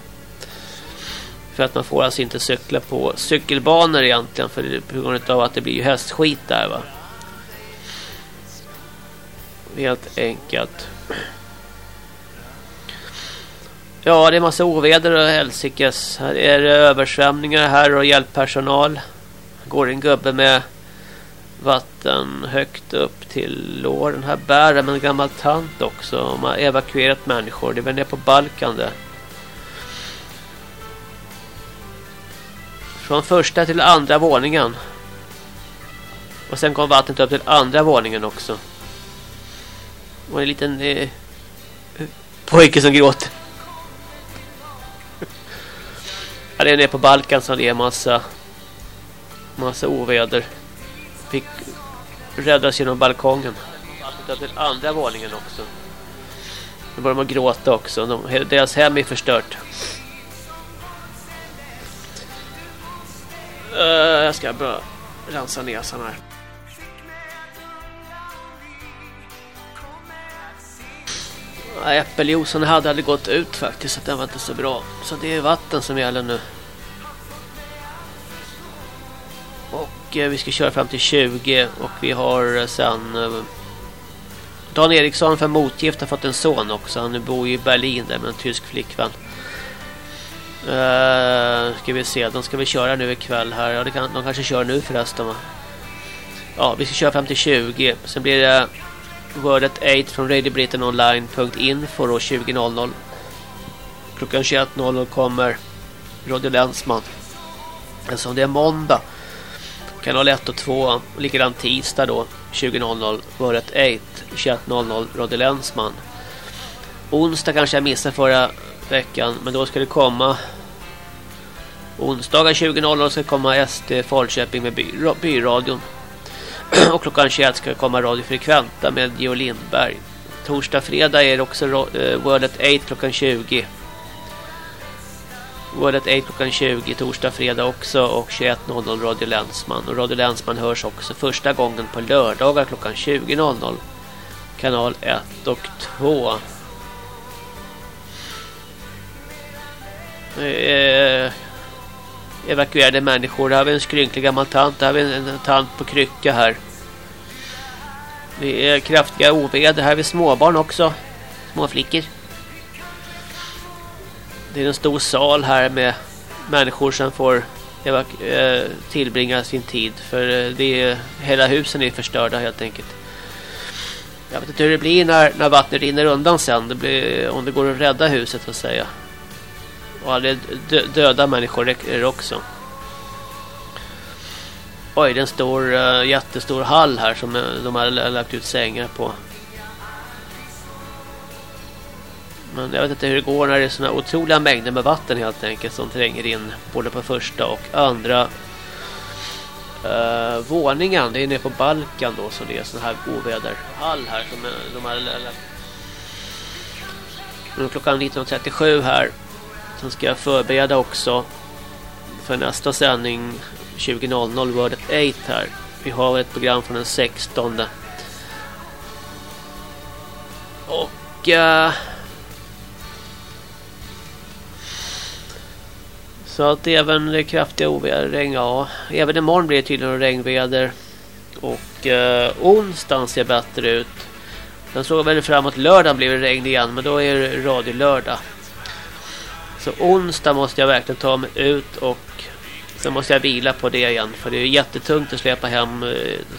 För att man får alltså inte cykla på cykelbanor egentligen. För på grund av att det blir ju hästskit där va. Helt enkelt. Ja, det är massa oväder och helsikes. Här är det översvämningar här och hjälppersonal. Går en gubbe med vatten högt upp till låren. Här bär de en gammal tant också. De har evakuerat människor. Det är väl nere på Balkan det. Från första till andra våningen. Och sen kom vattnet upp till andra våningen också. Och en liten eh, pojke som gråter. Ja, det är nere på Balkan som det är massa massa oväder. Fick räddas genom balkongen. Till andra våningen också. Nu börjar man gråta också. De, deras hem är förstört. Uh, jag ska bara rensa näsan här. Äppeljuicen hade hade gått ut faktiskt så den var inte så bra. Så det är vatten som gäller nu. Och eh, vi ska köra fram till 20 och vi har eh, sen eh, Dan Eriksson för motgift har fått en son också. Han bor i Berlin där med en tysk flickvän. Uh, ska vi se, de ska vi köra nu ikväll här. Ja, det kan, de kanske kör nu förresten va? Ja, vi ska köra fram till 20. Sen blir det Word at 8 från radiobrittonline.info år 20.00. Klockan 21.00 kommer Radio Länsman. Eftersom alltså, det är måndag. Kanal 1 och 2. Och likadant tisdag då 20.00 Word at 8. 21.00 Radio Länsman. Onsdag kanske jag missade förra veckan. Men då ska det komma Onsdagar 20.00 ska komma SD Falköping med by, byradion. och klockan 21 ska det komma Radio Frekventa med Geo Lindberg. Torsdag, fredag är det också eh, World at 8 klockan 20. World at 8 klockan 20, torsdag, fredag också och 21.00 Radio Länsman. Och Radio Länsman hörs också första gången på lördagar klockan 20.00. Kanal 1 och 2. Eh, evakuerade människor. Där har vi en skrynklig gammal tant. Där har vi en, en tant på krycka här. Det är kraftiga oväder. Här har vi småbarn också. Små flickor. Det är en stor sal här med människor som får eh, tillbringa sin tid. För eh, det är, hela husen är förstörda helt enkelt. Jag vet inte hur det blir när, när vattnet rinner undan sen. Det blir, om det går att rädda huset så att säga. Och alla döda människor är det eh, också. Oj, det är en stor, uh, jättestor hall här som eh, de har lagt ut sängar på. Men jag vet inte hur det går när det är såna otroliga mängder med vatten helt enkelt som tränger in både på första och andra uh, våningen. Det är nere på Balkan då så det är sån här oväderhall här som de har lagt. Klockan 19.37 här. Sen ska jag förbereda också för nästa sändning 20.00 Word at 8 här. Vi har ett program från den 16. Och... Uh, så att även det kraftiga oväder, ja. Även imorgon blir det tydligen regnväder. Och uh, onsdagen ser bättre ut. Sen såg jag väl framåt lördagen blir det regn igen. Men då är det radiolördag. Så onsdag måste jag verkligen ta mig ut och Sen måste jag vila på det igen. För det är jättetungt att släpa hem eh,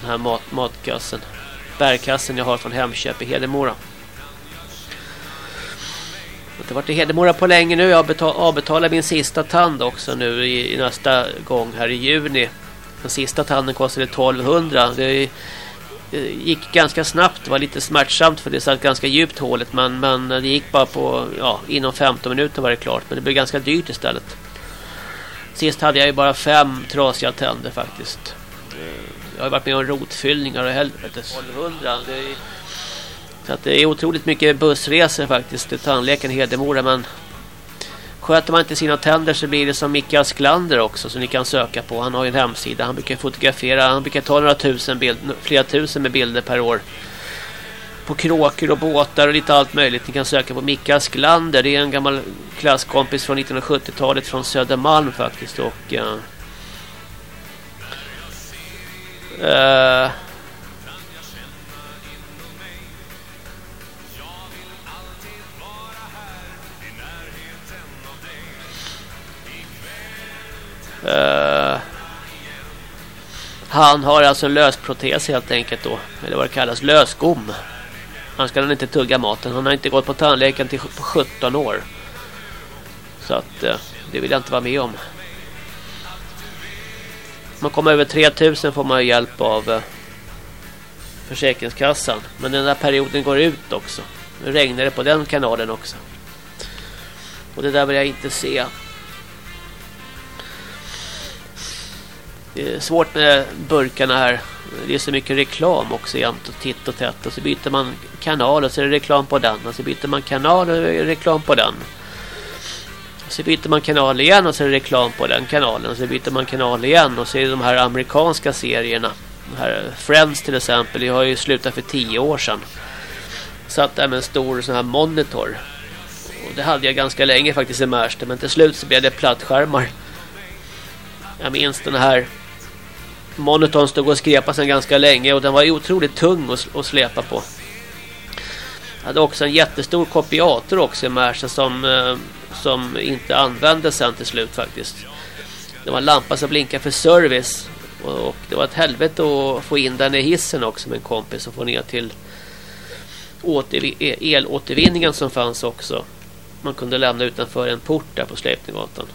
den här mat matkassen. Bärkassen jag har från Hemköp i Hedemora. Jag har inte varit i Hedemora på länge nu. Jag har min sista tand också nu i, i, nästa gång här i juni. Den sista tanden kostade 1200. Det, det gick ganska snabbt. Det var lite smärtsamt för det satt ganska djupt hålet. Men, men det gick bara på, ja, inom 15 minuter var det klart. Men det blev ganska dyrt istället. Sist hade jag ju bara fem trasiga tänder faktiskt. Jag har varit med om rotfyllningar och helvete. 1200. Det är, så att det är otroligt mycket bussresor faktiskt till tandläkaren i Hedemora. Men sköter man inte sina tänder så blir det som Micke Asklander också som ni kan söka på. Han har ju en hemsida. Han brukar fotografera. Han brukar ta några tusen bild, flera tusen med bilder per år på kråkor och båtar och lite allt möjligt. Ni kan söka på Micke Asklander. Det är en gammal klasskompis från 1970-talet från Södermalm faktiskt. Och... Uh, uh, Uh, han har alltså en lösprotes helt enkelt då. Eller vad det kallas, lösgom. Han ska inte tugga maten. Han har inte gått på tandläkaren till på 17 år. Så att eh, det vill jag inte vara med om. Om man kommer över 3000 får man hjälp av eh, Försäkringskassan. Men den där perioden går ut också. Nu regnar det på den kanalen också. Och det där vill jag inte se. Svårt med burkarna här. Det är så mycket reklam också jämt och titt och tätt. Och så byter man kanal och så är det reklam på den. Och så byter man kanal och så är det reklam på den. Och så byter man kanal igen och så är det reklam på den kanalen. Och så byter man kanal igen och så är det de här amerikanska serierna. De här Friends till exempel. Det har ju slutat för tio år sedan. Satt där med en stor sån här monitor. Och det hade jag ganska länge faktiskt i Märsta. Men till slut så blev det plattskärmar. Jag minns den här monitorn stod och skrepa sedan ganska länge. Och den var otroligt tung att släpa på. Jag hade också en jättestor kopiator också i Märsta som, eh, som inte användes sen till slut faktiskt. Det var en lampa som blinkade för service. Och, det var ett helvete att få in den i hissen också med en kompis och få ner till e-, elåtervinningen som fanns också. Man kunde lämna utanför en port där på Släpninggatan.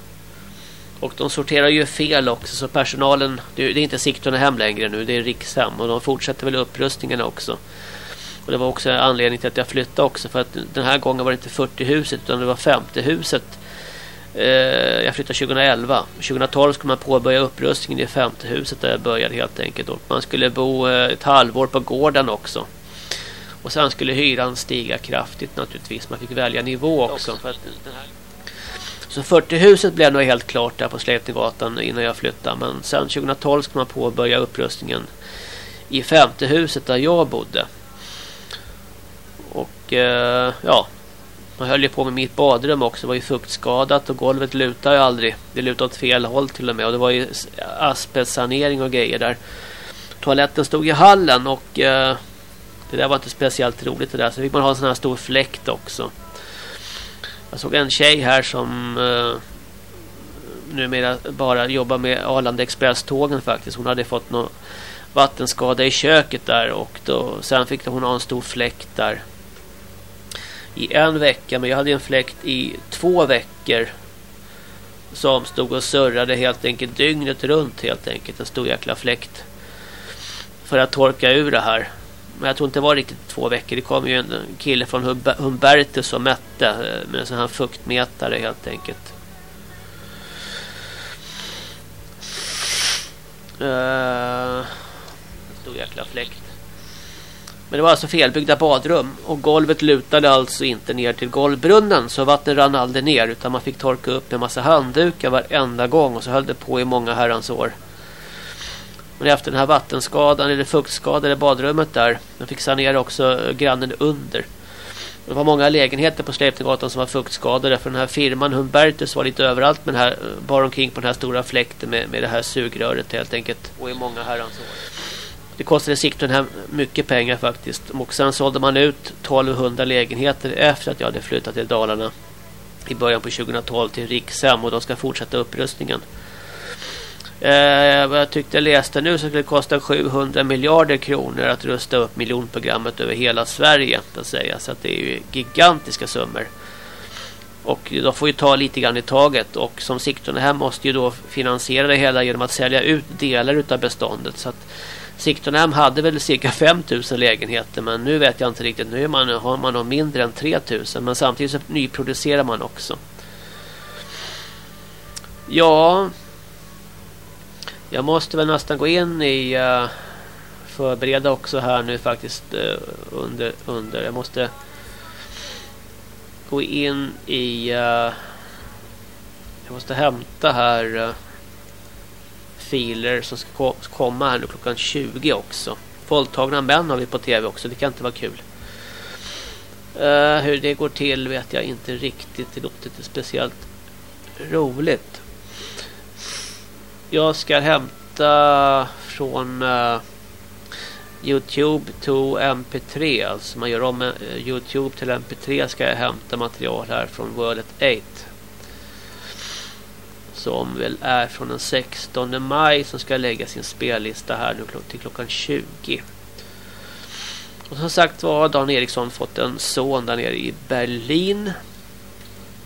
Och de sorterar ju fel också så personalen, det är inte Sigtuna hem längre nu, det är Rikshem och de fortsätter väl upprustningen också. Och det var också anledning till att jag flyttade också för att den här gången var det inte 40 huset utan det var 50 huset. Eh, jag flyttade 2011. 2012 skulle man påbörja upprustningen i 50 huset där jag började helt enkelt. Och man skulle bo eh, ett halvår på gården också. Och sen skulle hyran stiga kraftigt naturligtvis. Man fick välja nivå också. Här... Så 40-huset blev nog helt klart där på Sleipnergatan innan jag flyttade. Men sen 2012 ska man påbörja upprustningen i 50 huset där jag bodde. Och eh, ja, man höll ju på med mitt badrum också. Det var ju fuktskadat och golvet lutade ju aldrig. Det lutade åt fel håll till och med. Och det var ju asbestsanering och grejer där. Toaletten stod i hallen och eh, det där var inte speciellt roligt det där. Så fick man ha en sån här stor fläkt också. Jag såg en tjej här som eh, numera bara jobbar med Arlanda Express-tågen faktiskt. Hon hade fått någon vattenskada i köket där och då, sen fick hon ha en stor fläkt där i en vecka. Men jag hade en fläkt i två veckor som stod och surrade helt enkelt dygnet runt helt enkelt. En stor jäkla fläkt för att torka ur det här. Men jag tror inte det var riktigt två veckor. Det kom ju en kille från Humbertus som mätte eh, med en sån här fuktmätare helt enkelt. Uh, en stor jäkla fläkt. Men det var alltså felbyggda badrum och golvet lutade alltså inte ner till golvbrunnen så vattnet rann aldrig ner utan man fick torka upp med massa handdukar varenda gång och så höll det på i många herrans år. Men efter den här vattenskadan eller fuktskadan i badrummet där. De fick sanera också grannen under. Det var många lägenheter på Släpninggatan som var fuktskadade. För den här firman Humbertus var lite överallt. Men här bar omkring på den här stora fläkten med, med det här sugröret helt enkelt. Och i många herrans år. Det kostade sikten här mycket pengar faktiskt. Och sen sålde man ut 1200 lägenheter efter att jag hade flyttat till Dalarna. I början på 2012 till Rikshem. Och de ska fortsätta upprustningen. Eh, vad jag tyckte jag läste nu så skulle det kosta 700 miljarder kronor att rusta upp miljonprogrammet över hela Sverige. Att säga. Så att det är ju gigantiska summor. Och de får ju ta lite grann i taget. Och som Sigtuna här måste ju då finansiera det hela genom att sälja ut delar av beståndet. Så att Sigtunhem hade väl cirka 5000 lägenheter men nu vet jag inte riktigt. Nu är man, har man nog mindre än 3000 men samtidigt så nyproducerar man också. Ja, jag måste väl nästan gå in i uh, förbereda också här nu faktiskt uh, under, under. Jag måste gå in i uh, jag måste hämta här uh, filer som ska komma här nu klockan 20 också. Våldtagna män har vi på tv också. Det kan inte vara kul. Uh, hur det går till vet jag inte riktigt. Det låter inte speciellt roligt. Jag ska hämta från uh, Youtube till MP3. Alltså man gör om uh, Youtube till MP3 ska jag hämta material här från World 8 som väl är från den 16 maj som ska lägga sin spellista här nu till klockan 20. Och som sagt var Dan Eriksson fått en son där nere i Berlin.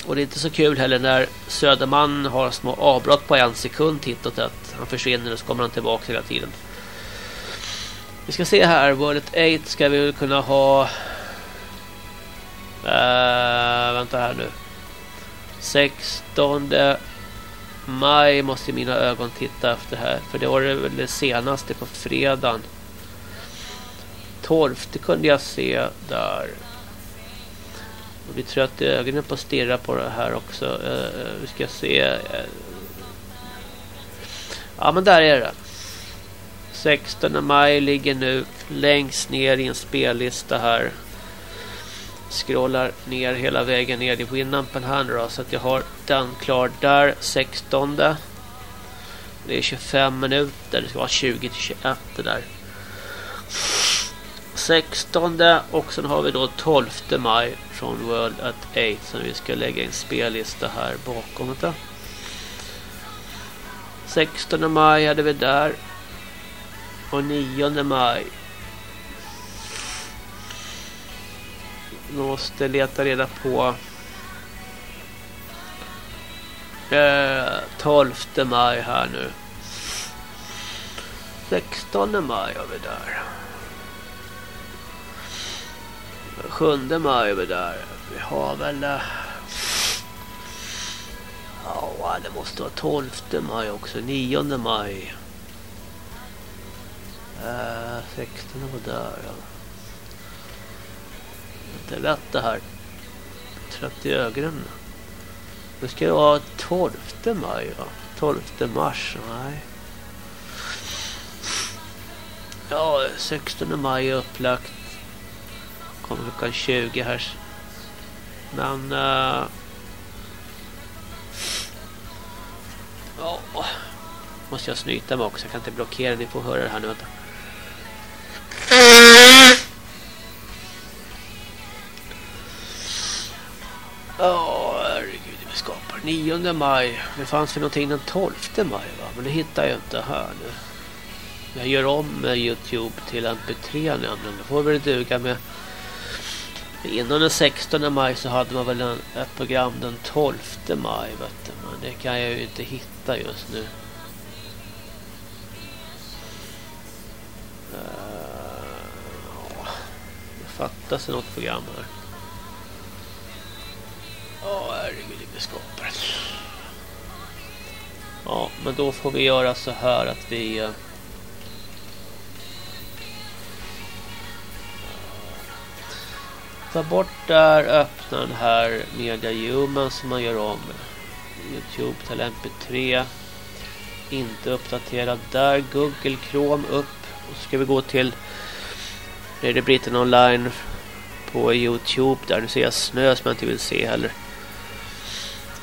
Och det är inte så kul heller när Söderman har små avbrott på en sekund titt och tätt. Han försvinner och så kommer han tillbaka hela tiden. Vi ska se här, World 8 ska vi kunna ha... Uh, vänta här nu. 16 maj måste mina ögon titta efter här. För det var det väl det senaste på fredagen. 12 Det kunde jag se där. Jag blir trött i ögonen på att stirra på det här också. Uh, vi ska se. Uh, ja men där är det. 16 maj ligger nu längst ner i en spellista här. Scrollar ner hela vägen ner i Winampen här nu då, så att jag har den klar där 16. Det är 25 minuter, det ska vara 20 till 21 det där. 16 och sen har vi då 12 maj från World at 8 som vi ska lägga in spellista här bakom det. 16 maj hade vi där och 9 maj. Vi måste leta reda på eh, 12 maj här nu. 16 maj har vi där. 7 maj är vi där. Vi har väl... Eh, ja, det måste vara 12 maj också. 9 maj. Eh, äh, 16 var där. Ja. Det är lätt det här. Trött i ögonen. Det ska vara 12 maj va? 12 mars, nej. Ja, 16 maj är upplagt. Kommer klockan 20 här. Men... Uh, ja. Måste jag snyta mig också. Jag kan inte blockera. Ni får höra det här nu. Vänta. Ja, oh, herregud, vi skapar 9 maj. Det fanns väl någonting den 12 maj va? Men det hittar jag inte här nu. Jag gör om Youtube till MP3 nämligen. Det får väl duga med Innan den 16 maj så hade man väl en, ett program den 12 maj vet du. Men det kan jag ju inte hitta just nu. Uh, det fattas något program här. Ja, oh, herregud, det skapar. Ja, men då får vi göra så här att vi... Eh, ta bort där, öppna den här Media Human som man gör om. Youtube till MP3. Inte uppdaterad där. Google Chrome upp. Och så ska vi gå till Radio Britain Online på Youtube där. Nu ser jag snö som jag inte vill se heller.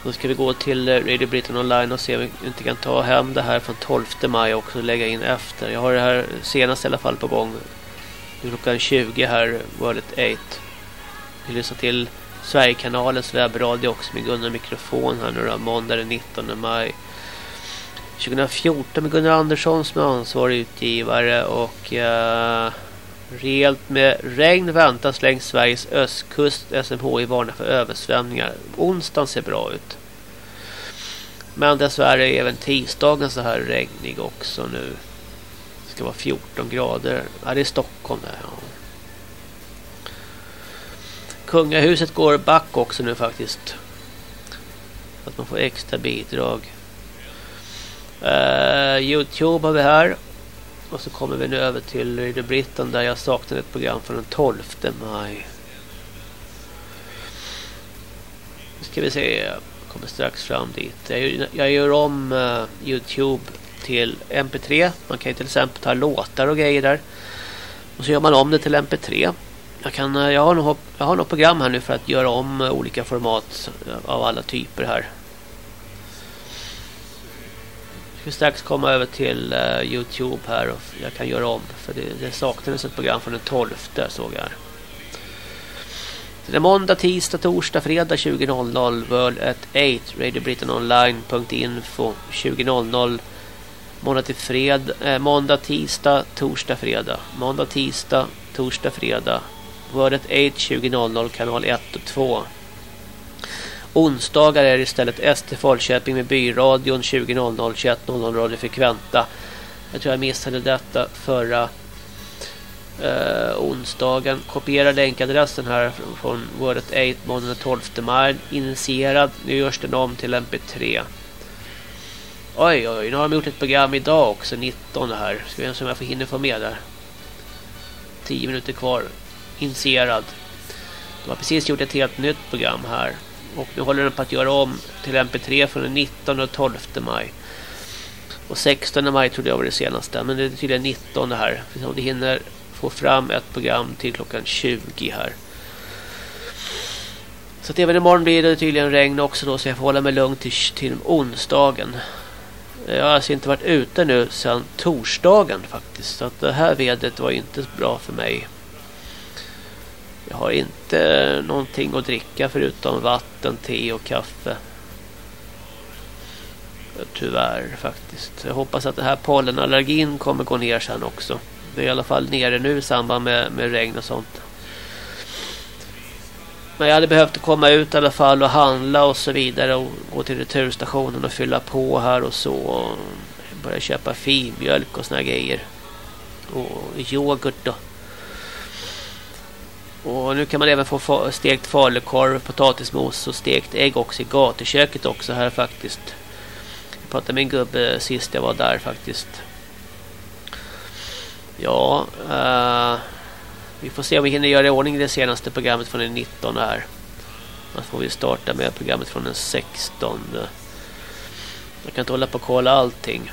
Då ska vi gå till eh, Radio Britain Online och se om vi inte kan ta hem det här från 12 maj också och lägga in efter. Jag har det här senast i alla fall på gång. Klockan 20 här, World 8. Vi lyssnar till Sverigekanalens webbradio också med Gunnar Mikrofon här nu då, måndag den 19 maj 2014 med Gunnar Andersson som är ansvarig utgivare och uh, rejält med regn väntas längs Sveriges östkust. SMHI varnar för översvämningar. Onsdagen ser bra ut. Men dessvärre är även tisdagen så här regnig också nu. Det ska vara 14 grader. Ja, det är Stockholm där. Ja. Kungahuset går back också nu faktiskt. Att man får extra bidrag. Uh, Youtube har vi här. Och så kommer vi nu över till Radio Britain där jag saknar ett program från den 12 maj. Nu ska vi se. Jag kommer strax fram dit. Jag, jag gör om uh, Youtube till MP3. Man kan ju till exempel ta låtar och grejer där. Och så gör man om det till MP3. Jag, kan, eh, jag, har nog, jag har något program här nu för att göra om eh, olika format eh, av alla typer här. Jag ska strax komma över till uh, Youtube här och jag kan göra om. För det, det saknades ett program från den 12 såg jag här. det är måndag, tisdag, torsdag, fredag 20.00 World at 8 Radio Britain Online.info 20.00 Måndag till fred, eh, måndag, tisdag, torsdag, fredag. Måndag, tisdag, torsdag, fredag. Wordet 8 20.00 kanal 1 och 2. Onsdagar är istället ST Falköping med byradion 20.00 21.00 Radio Frekventa. Jag tror jag missade detta förra eh, onsdagen. Kopiera länkadressen här från Wordet 8 måndagen den 12 maj. Initierad. Nu görs den om till MP3. Oj, oj, nu har de gjort ett program idag också, 19 här. Ska vi se om jag får hinna få med där. 10 minuter kvar. Initierad. De har precis gjort ett helt nytt program här. Och nu håller de på att göra om till MP3 från den 19 och 12 maj. Och 16 maj trodde jag var det senaste. Men det är tydligen 19 här. Om de hinner få fram ett program till klockan 20 här. Så att även imorgon blir det tydligen regn också då. Så jag får hålla mig lugn till, till onsdagen. Jag har alltså inte varit ute nu sedan torsdagen faktiskt. Så att det här vädret var inte bra för mig. Jag har inte någonting att dricka förutom vatten, te och kaffe. Tyvärr faktiskt. Jag hoppas att den här pollenallergin kommer gå ner sen också. Det är i alla fall nere nu i samband med, med regn och sånt. Men jag hade behövt komma ut i alla fall och handla och så vidare och gå till returstationen och fylla på här och så. Och börja köpa filmjölk och såna grejer. Och yoghurt då. Och nu kan man även få stekt falukorv, potatismos och stekt ägg också i gatuköket också här faktiskt. Jag pratade med en gubbe sist jag var där faktiskt. Ja, uh, vi får se om vi hinner göra i ordning det senaste programmet från den 19 här. Då får vi starta med programmet från den 16. Jag kan inte hålla på och kolla allting.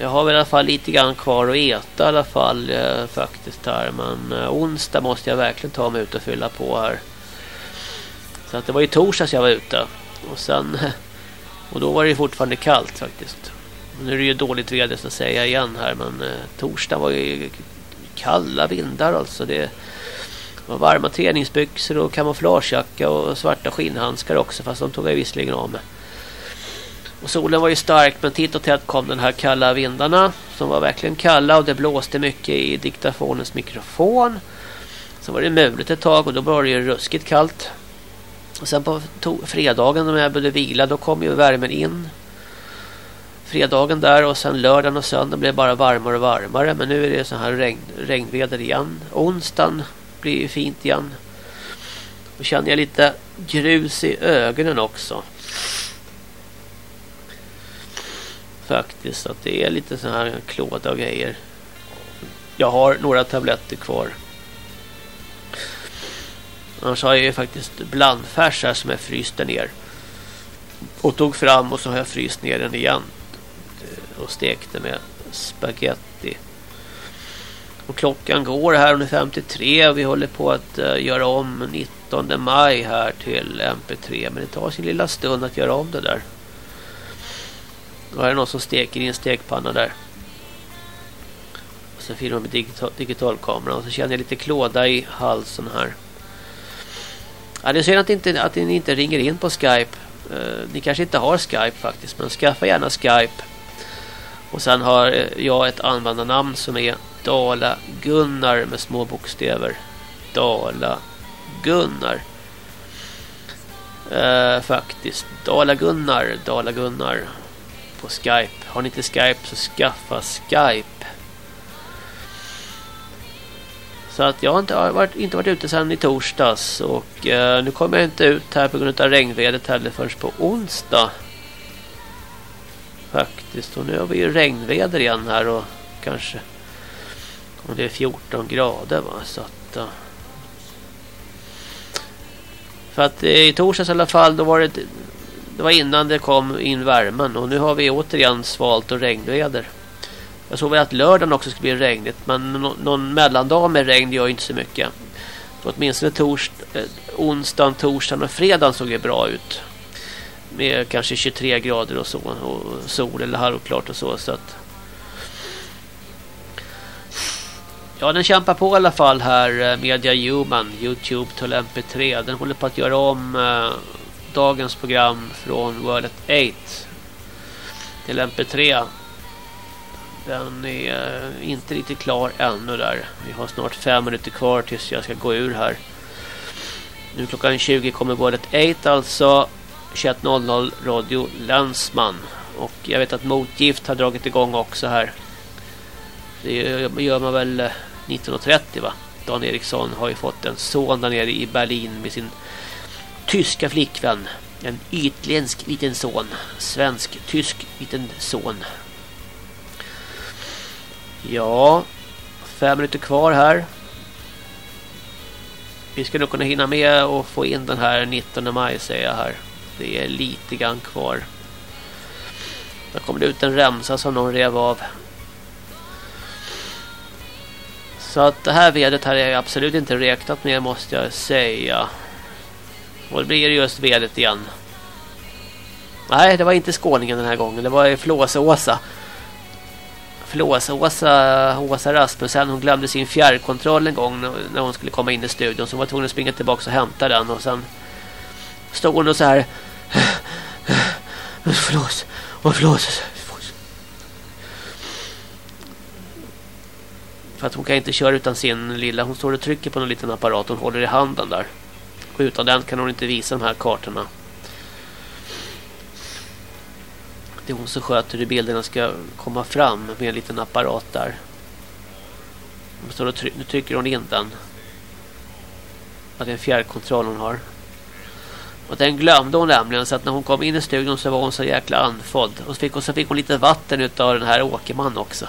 Jag har väl i alla fall lite grann kvar att äta i alla fall eh, faktiskt här. Men eh, onsdag måste jag verkligen ta mig ut och fylla på här. Så att det var ju torsdags jag var ute. Och sen... Och då var det fortfarande kallt faktiskt. Nu är det ju dåligt väder så att säga igen här. Men eh, torsdag var ju kalla vindar alltså. Det var varma träningsbyxor och kamouflagejacka och svarta skinnhandskar också. Fast de tog jag visserligen av mig. Och solen var ju stark men titt och tätt kom den här kalla vindarna som var verkligen kalla och det blåste mycket i diktafonens mikrofon. Så var det mulet ett tag och då var det ju ruskigt kallt. Och sen på fredagen när jag började vila då kom ju värmen in. Fredagen där och sen lördagen och söndagen blev bara varmare och varmare. Men nu är det så här regn, regnväder igen. Onsdagen blir ju fint igen. Och känner jag lite grus i ögonen också faktiskt att det är lite så här klåda och grejer. Jag har några tabletter kvar. Annars har jag ju faktiskt blandfärs här som jag fryste ner. Och tog fram och så har jag fryst ner den igen. Och stekte med spaghetti. Och klockan går här under 53 och vi håller på att eh, göra om 19 maj här till MP3. Men det tar sin lilla stund att göra om det där. Då är det någon som steker i en stekpanna där. Och så filmar med digital, digitalkamera. Och så känner jag lite klåda i halsen här. Ja, det är synd att, inte, att ni inte ringer in på Skype. Uh, ni kanske inte har Skype faktiskt. Men skaffa gärna Skype. Och sen har eh, jag ett användarnamn som är Dala Gunnar med små bokstäver. Dala Gunnar. Uh, faktiskt. Dala Gunnar. Dala Gunnar på Skype. Har ni inte Skype så skaffa Skype. Så att jag har inte varit, inte varit ute sedan i torsdags. Och eh, nu kommer jag inte ut här på grund av regnvädret heller förrän på onsdag. Faktiskt. Och nu har vi ju regnväder igen här och kanske om det är 14 grader va. Så att... eh. för att eh, i torsdags i alla fall då var det det var innan det kom in värmen och nu har vi återigen svalt och regnväder. Jag såg väl att lördagen också skulle bli regnigt men någon mellandag med regn gör inte så mycket. Så åtminstone tors eh, onsdagen, torsdagen och fredagen såg det bra ut. Med kanske 23 grader och så och sol eller halvklart och så så att Ja, den kämpar på i alla fall här eh, Media Human, Youtube till MP3. Den håller på att göra om eh, dagens program från World at 8 till MP3. Den är eh, inte riktigt klar ännu där. Vi har snart fem minuter kvar tills jag ska gå ur här. Nu klockan 20 kommer World at 8 alltså. 21.00 Radio Länsman. Och jag vet att Motgift har dragit igång också här. Det gör man väl eh, 19.30 va? Dan Eriksson har ju fått en son där nere i Berlin med sin tyska flickvän. En ytländsk liten son. Svensk-tysk liten son. Ja, fem minuter kvar här. Vi ska nog kunna hinna med och få in den här 19 maj säger jag här. Det är lite grann kvar. Där kommer det ut en remsa som någon rev av. Så att det här vedet här är jag absolut inte räknat med måste jag säga. Och det blir just vedet igen. Nej, det var inte Skåningen den här gången. Det var Flåsåsa. Flåsåsa, Åsa Rasmussen, hon glömde sin fjärrkontroll en gång när hon skulle komma in i studion. Så hon var tvungen att springa tillbaka och hämta den. Och sen stod hon och så här... Förlåt. Och förlåt. För att hon kan inte köra utan sin lilla... Hon står och trycker på någon liten apparat hon håller i handen där. Och utan den kan hon inte visa de här kartorna. Det är hon som sköter hur bilderna ska komma fram med en liten apparat där. Så då try nu trycker hon in den. Att det är en fjärrkontroll hon har. Och den glömde hon nämligen så att när hon kom in i studion så var hon så jäkla andfådd. Och så fick hon, så fick hon lite vatten utav den här Åkerman också.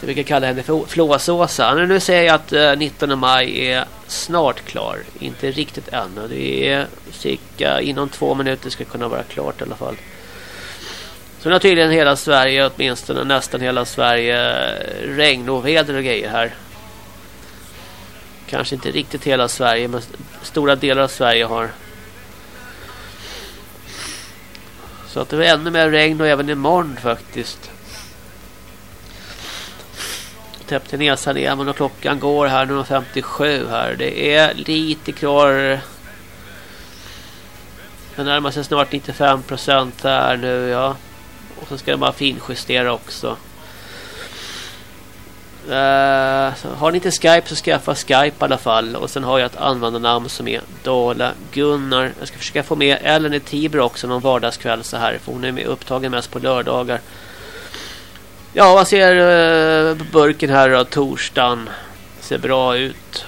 Så vi kan kalla henne för Flåsåsa. Men nu säger jag att eh, 19 maj är snart klar. Inte riktigt ännu. Det är cirka inom två minuter ska kunna vara klart i alla fall. Så nu har tydligen hela Sverige, åtminstone nästan hela Sverige, regn och väder och grejer här. Kanske inte riktigt hela Sverige, men stora delar av Sverige har. Så att det var ännu mer regn och även imorgon faktiskt täppte näsan igen och klockan går här nu 57 här. Det är lite kvar. Det närmar sig snart 95 procent här nu ja. Och så ska det bara finjustera också. Uh, har ni inte Skype så skaffa Skype i alla fall. Och sen har jag ett användarnamn som är Dala Gunnar. Jag ska försöka få med Ellen i Tibro också någon vardagskväll så här. För hon är med upptagen mest på lördagar. Ja, vad ser uh, burken här då? Torsdagen ser bra ut.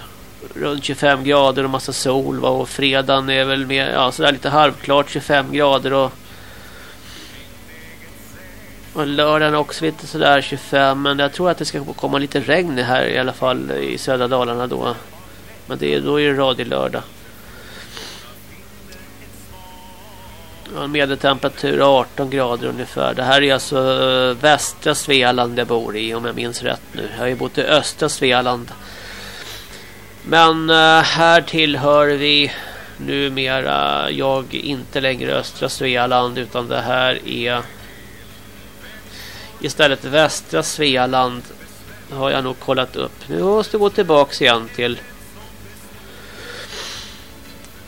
Runt 25 grader och massa sol. Va? Och fredagen är väl mer, ja, sådär lite halvklart 25 grader. Och, och lördagen också lite sådär 25. Men jag tror att det ska komma lite regn här i alla fall i södra Dalarna då. Men det, då är det radiolördag. Medeltemperatur 18 grader ungefär. Det här är alltså eh, västra Svealand jag bor i om jag minns rätt nu. Jag har ju bott i östra Svealand. Men eh, här tillhör vi numera jag inte längre östra Svealand utan det här är istället västra Svealand har jag nog kollat upp. Nu måste jag gå tillbaka igen till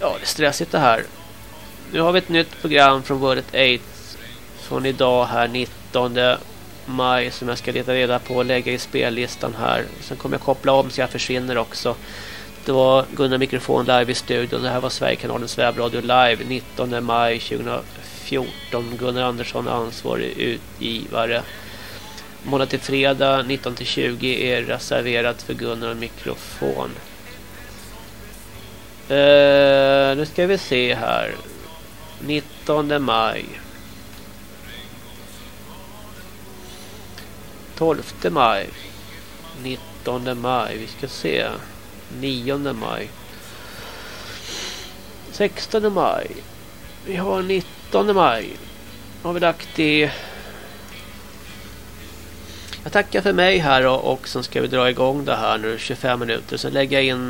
Ja, det är stressigt det här. Nu har vi ett nytt program från World 8 från idag här 19 maj som jag ska leta reda på och lägga i spellistan här. Sen kommer jag koppla om så jag försvinner också. Det var Gunnar Mikrofon live i studion. Det här var Sverigekanalens webbradio live 19 maj 2014. Gunnar Andersson ansvarig utgivare. Måndag till fredag 19 till 20 är reserverat för Gunnar och Mikrofon. Uh, nu ska vi se här. 19 maj. 12 maj. 19 maj. Vi ska se. 9 maj. 16 maj. Vi har 19 maj. Har vi lagt i... Jag tackar för mig här och, och sen ska vi dra igång det här nu 25 minuter. Sen lägger jag in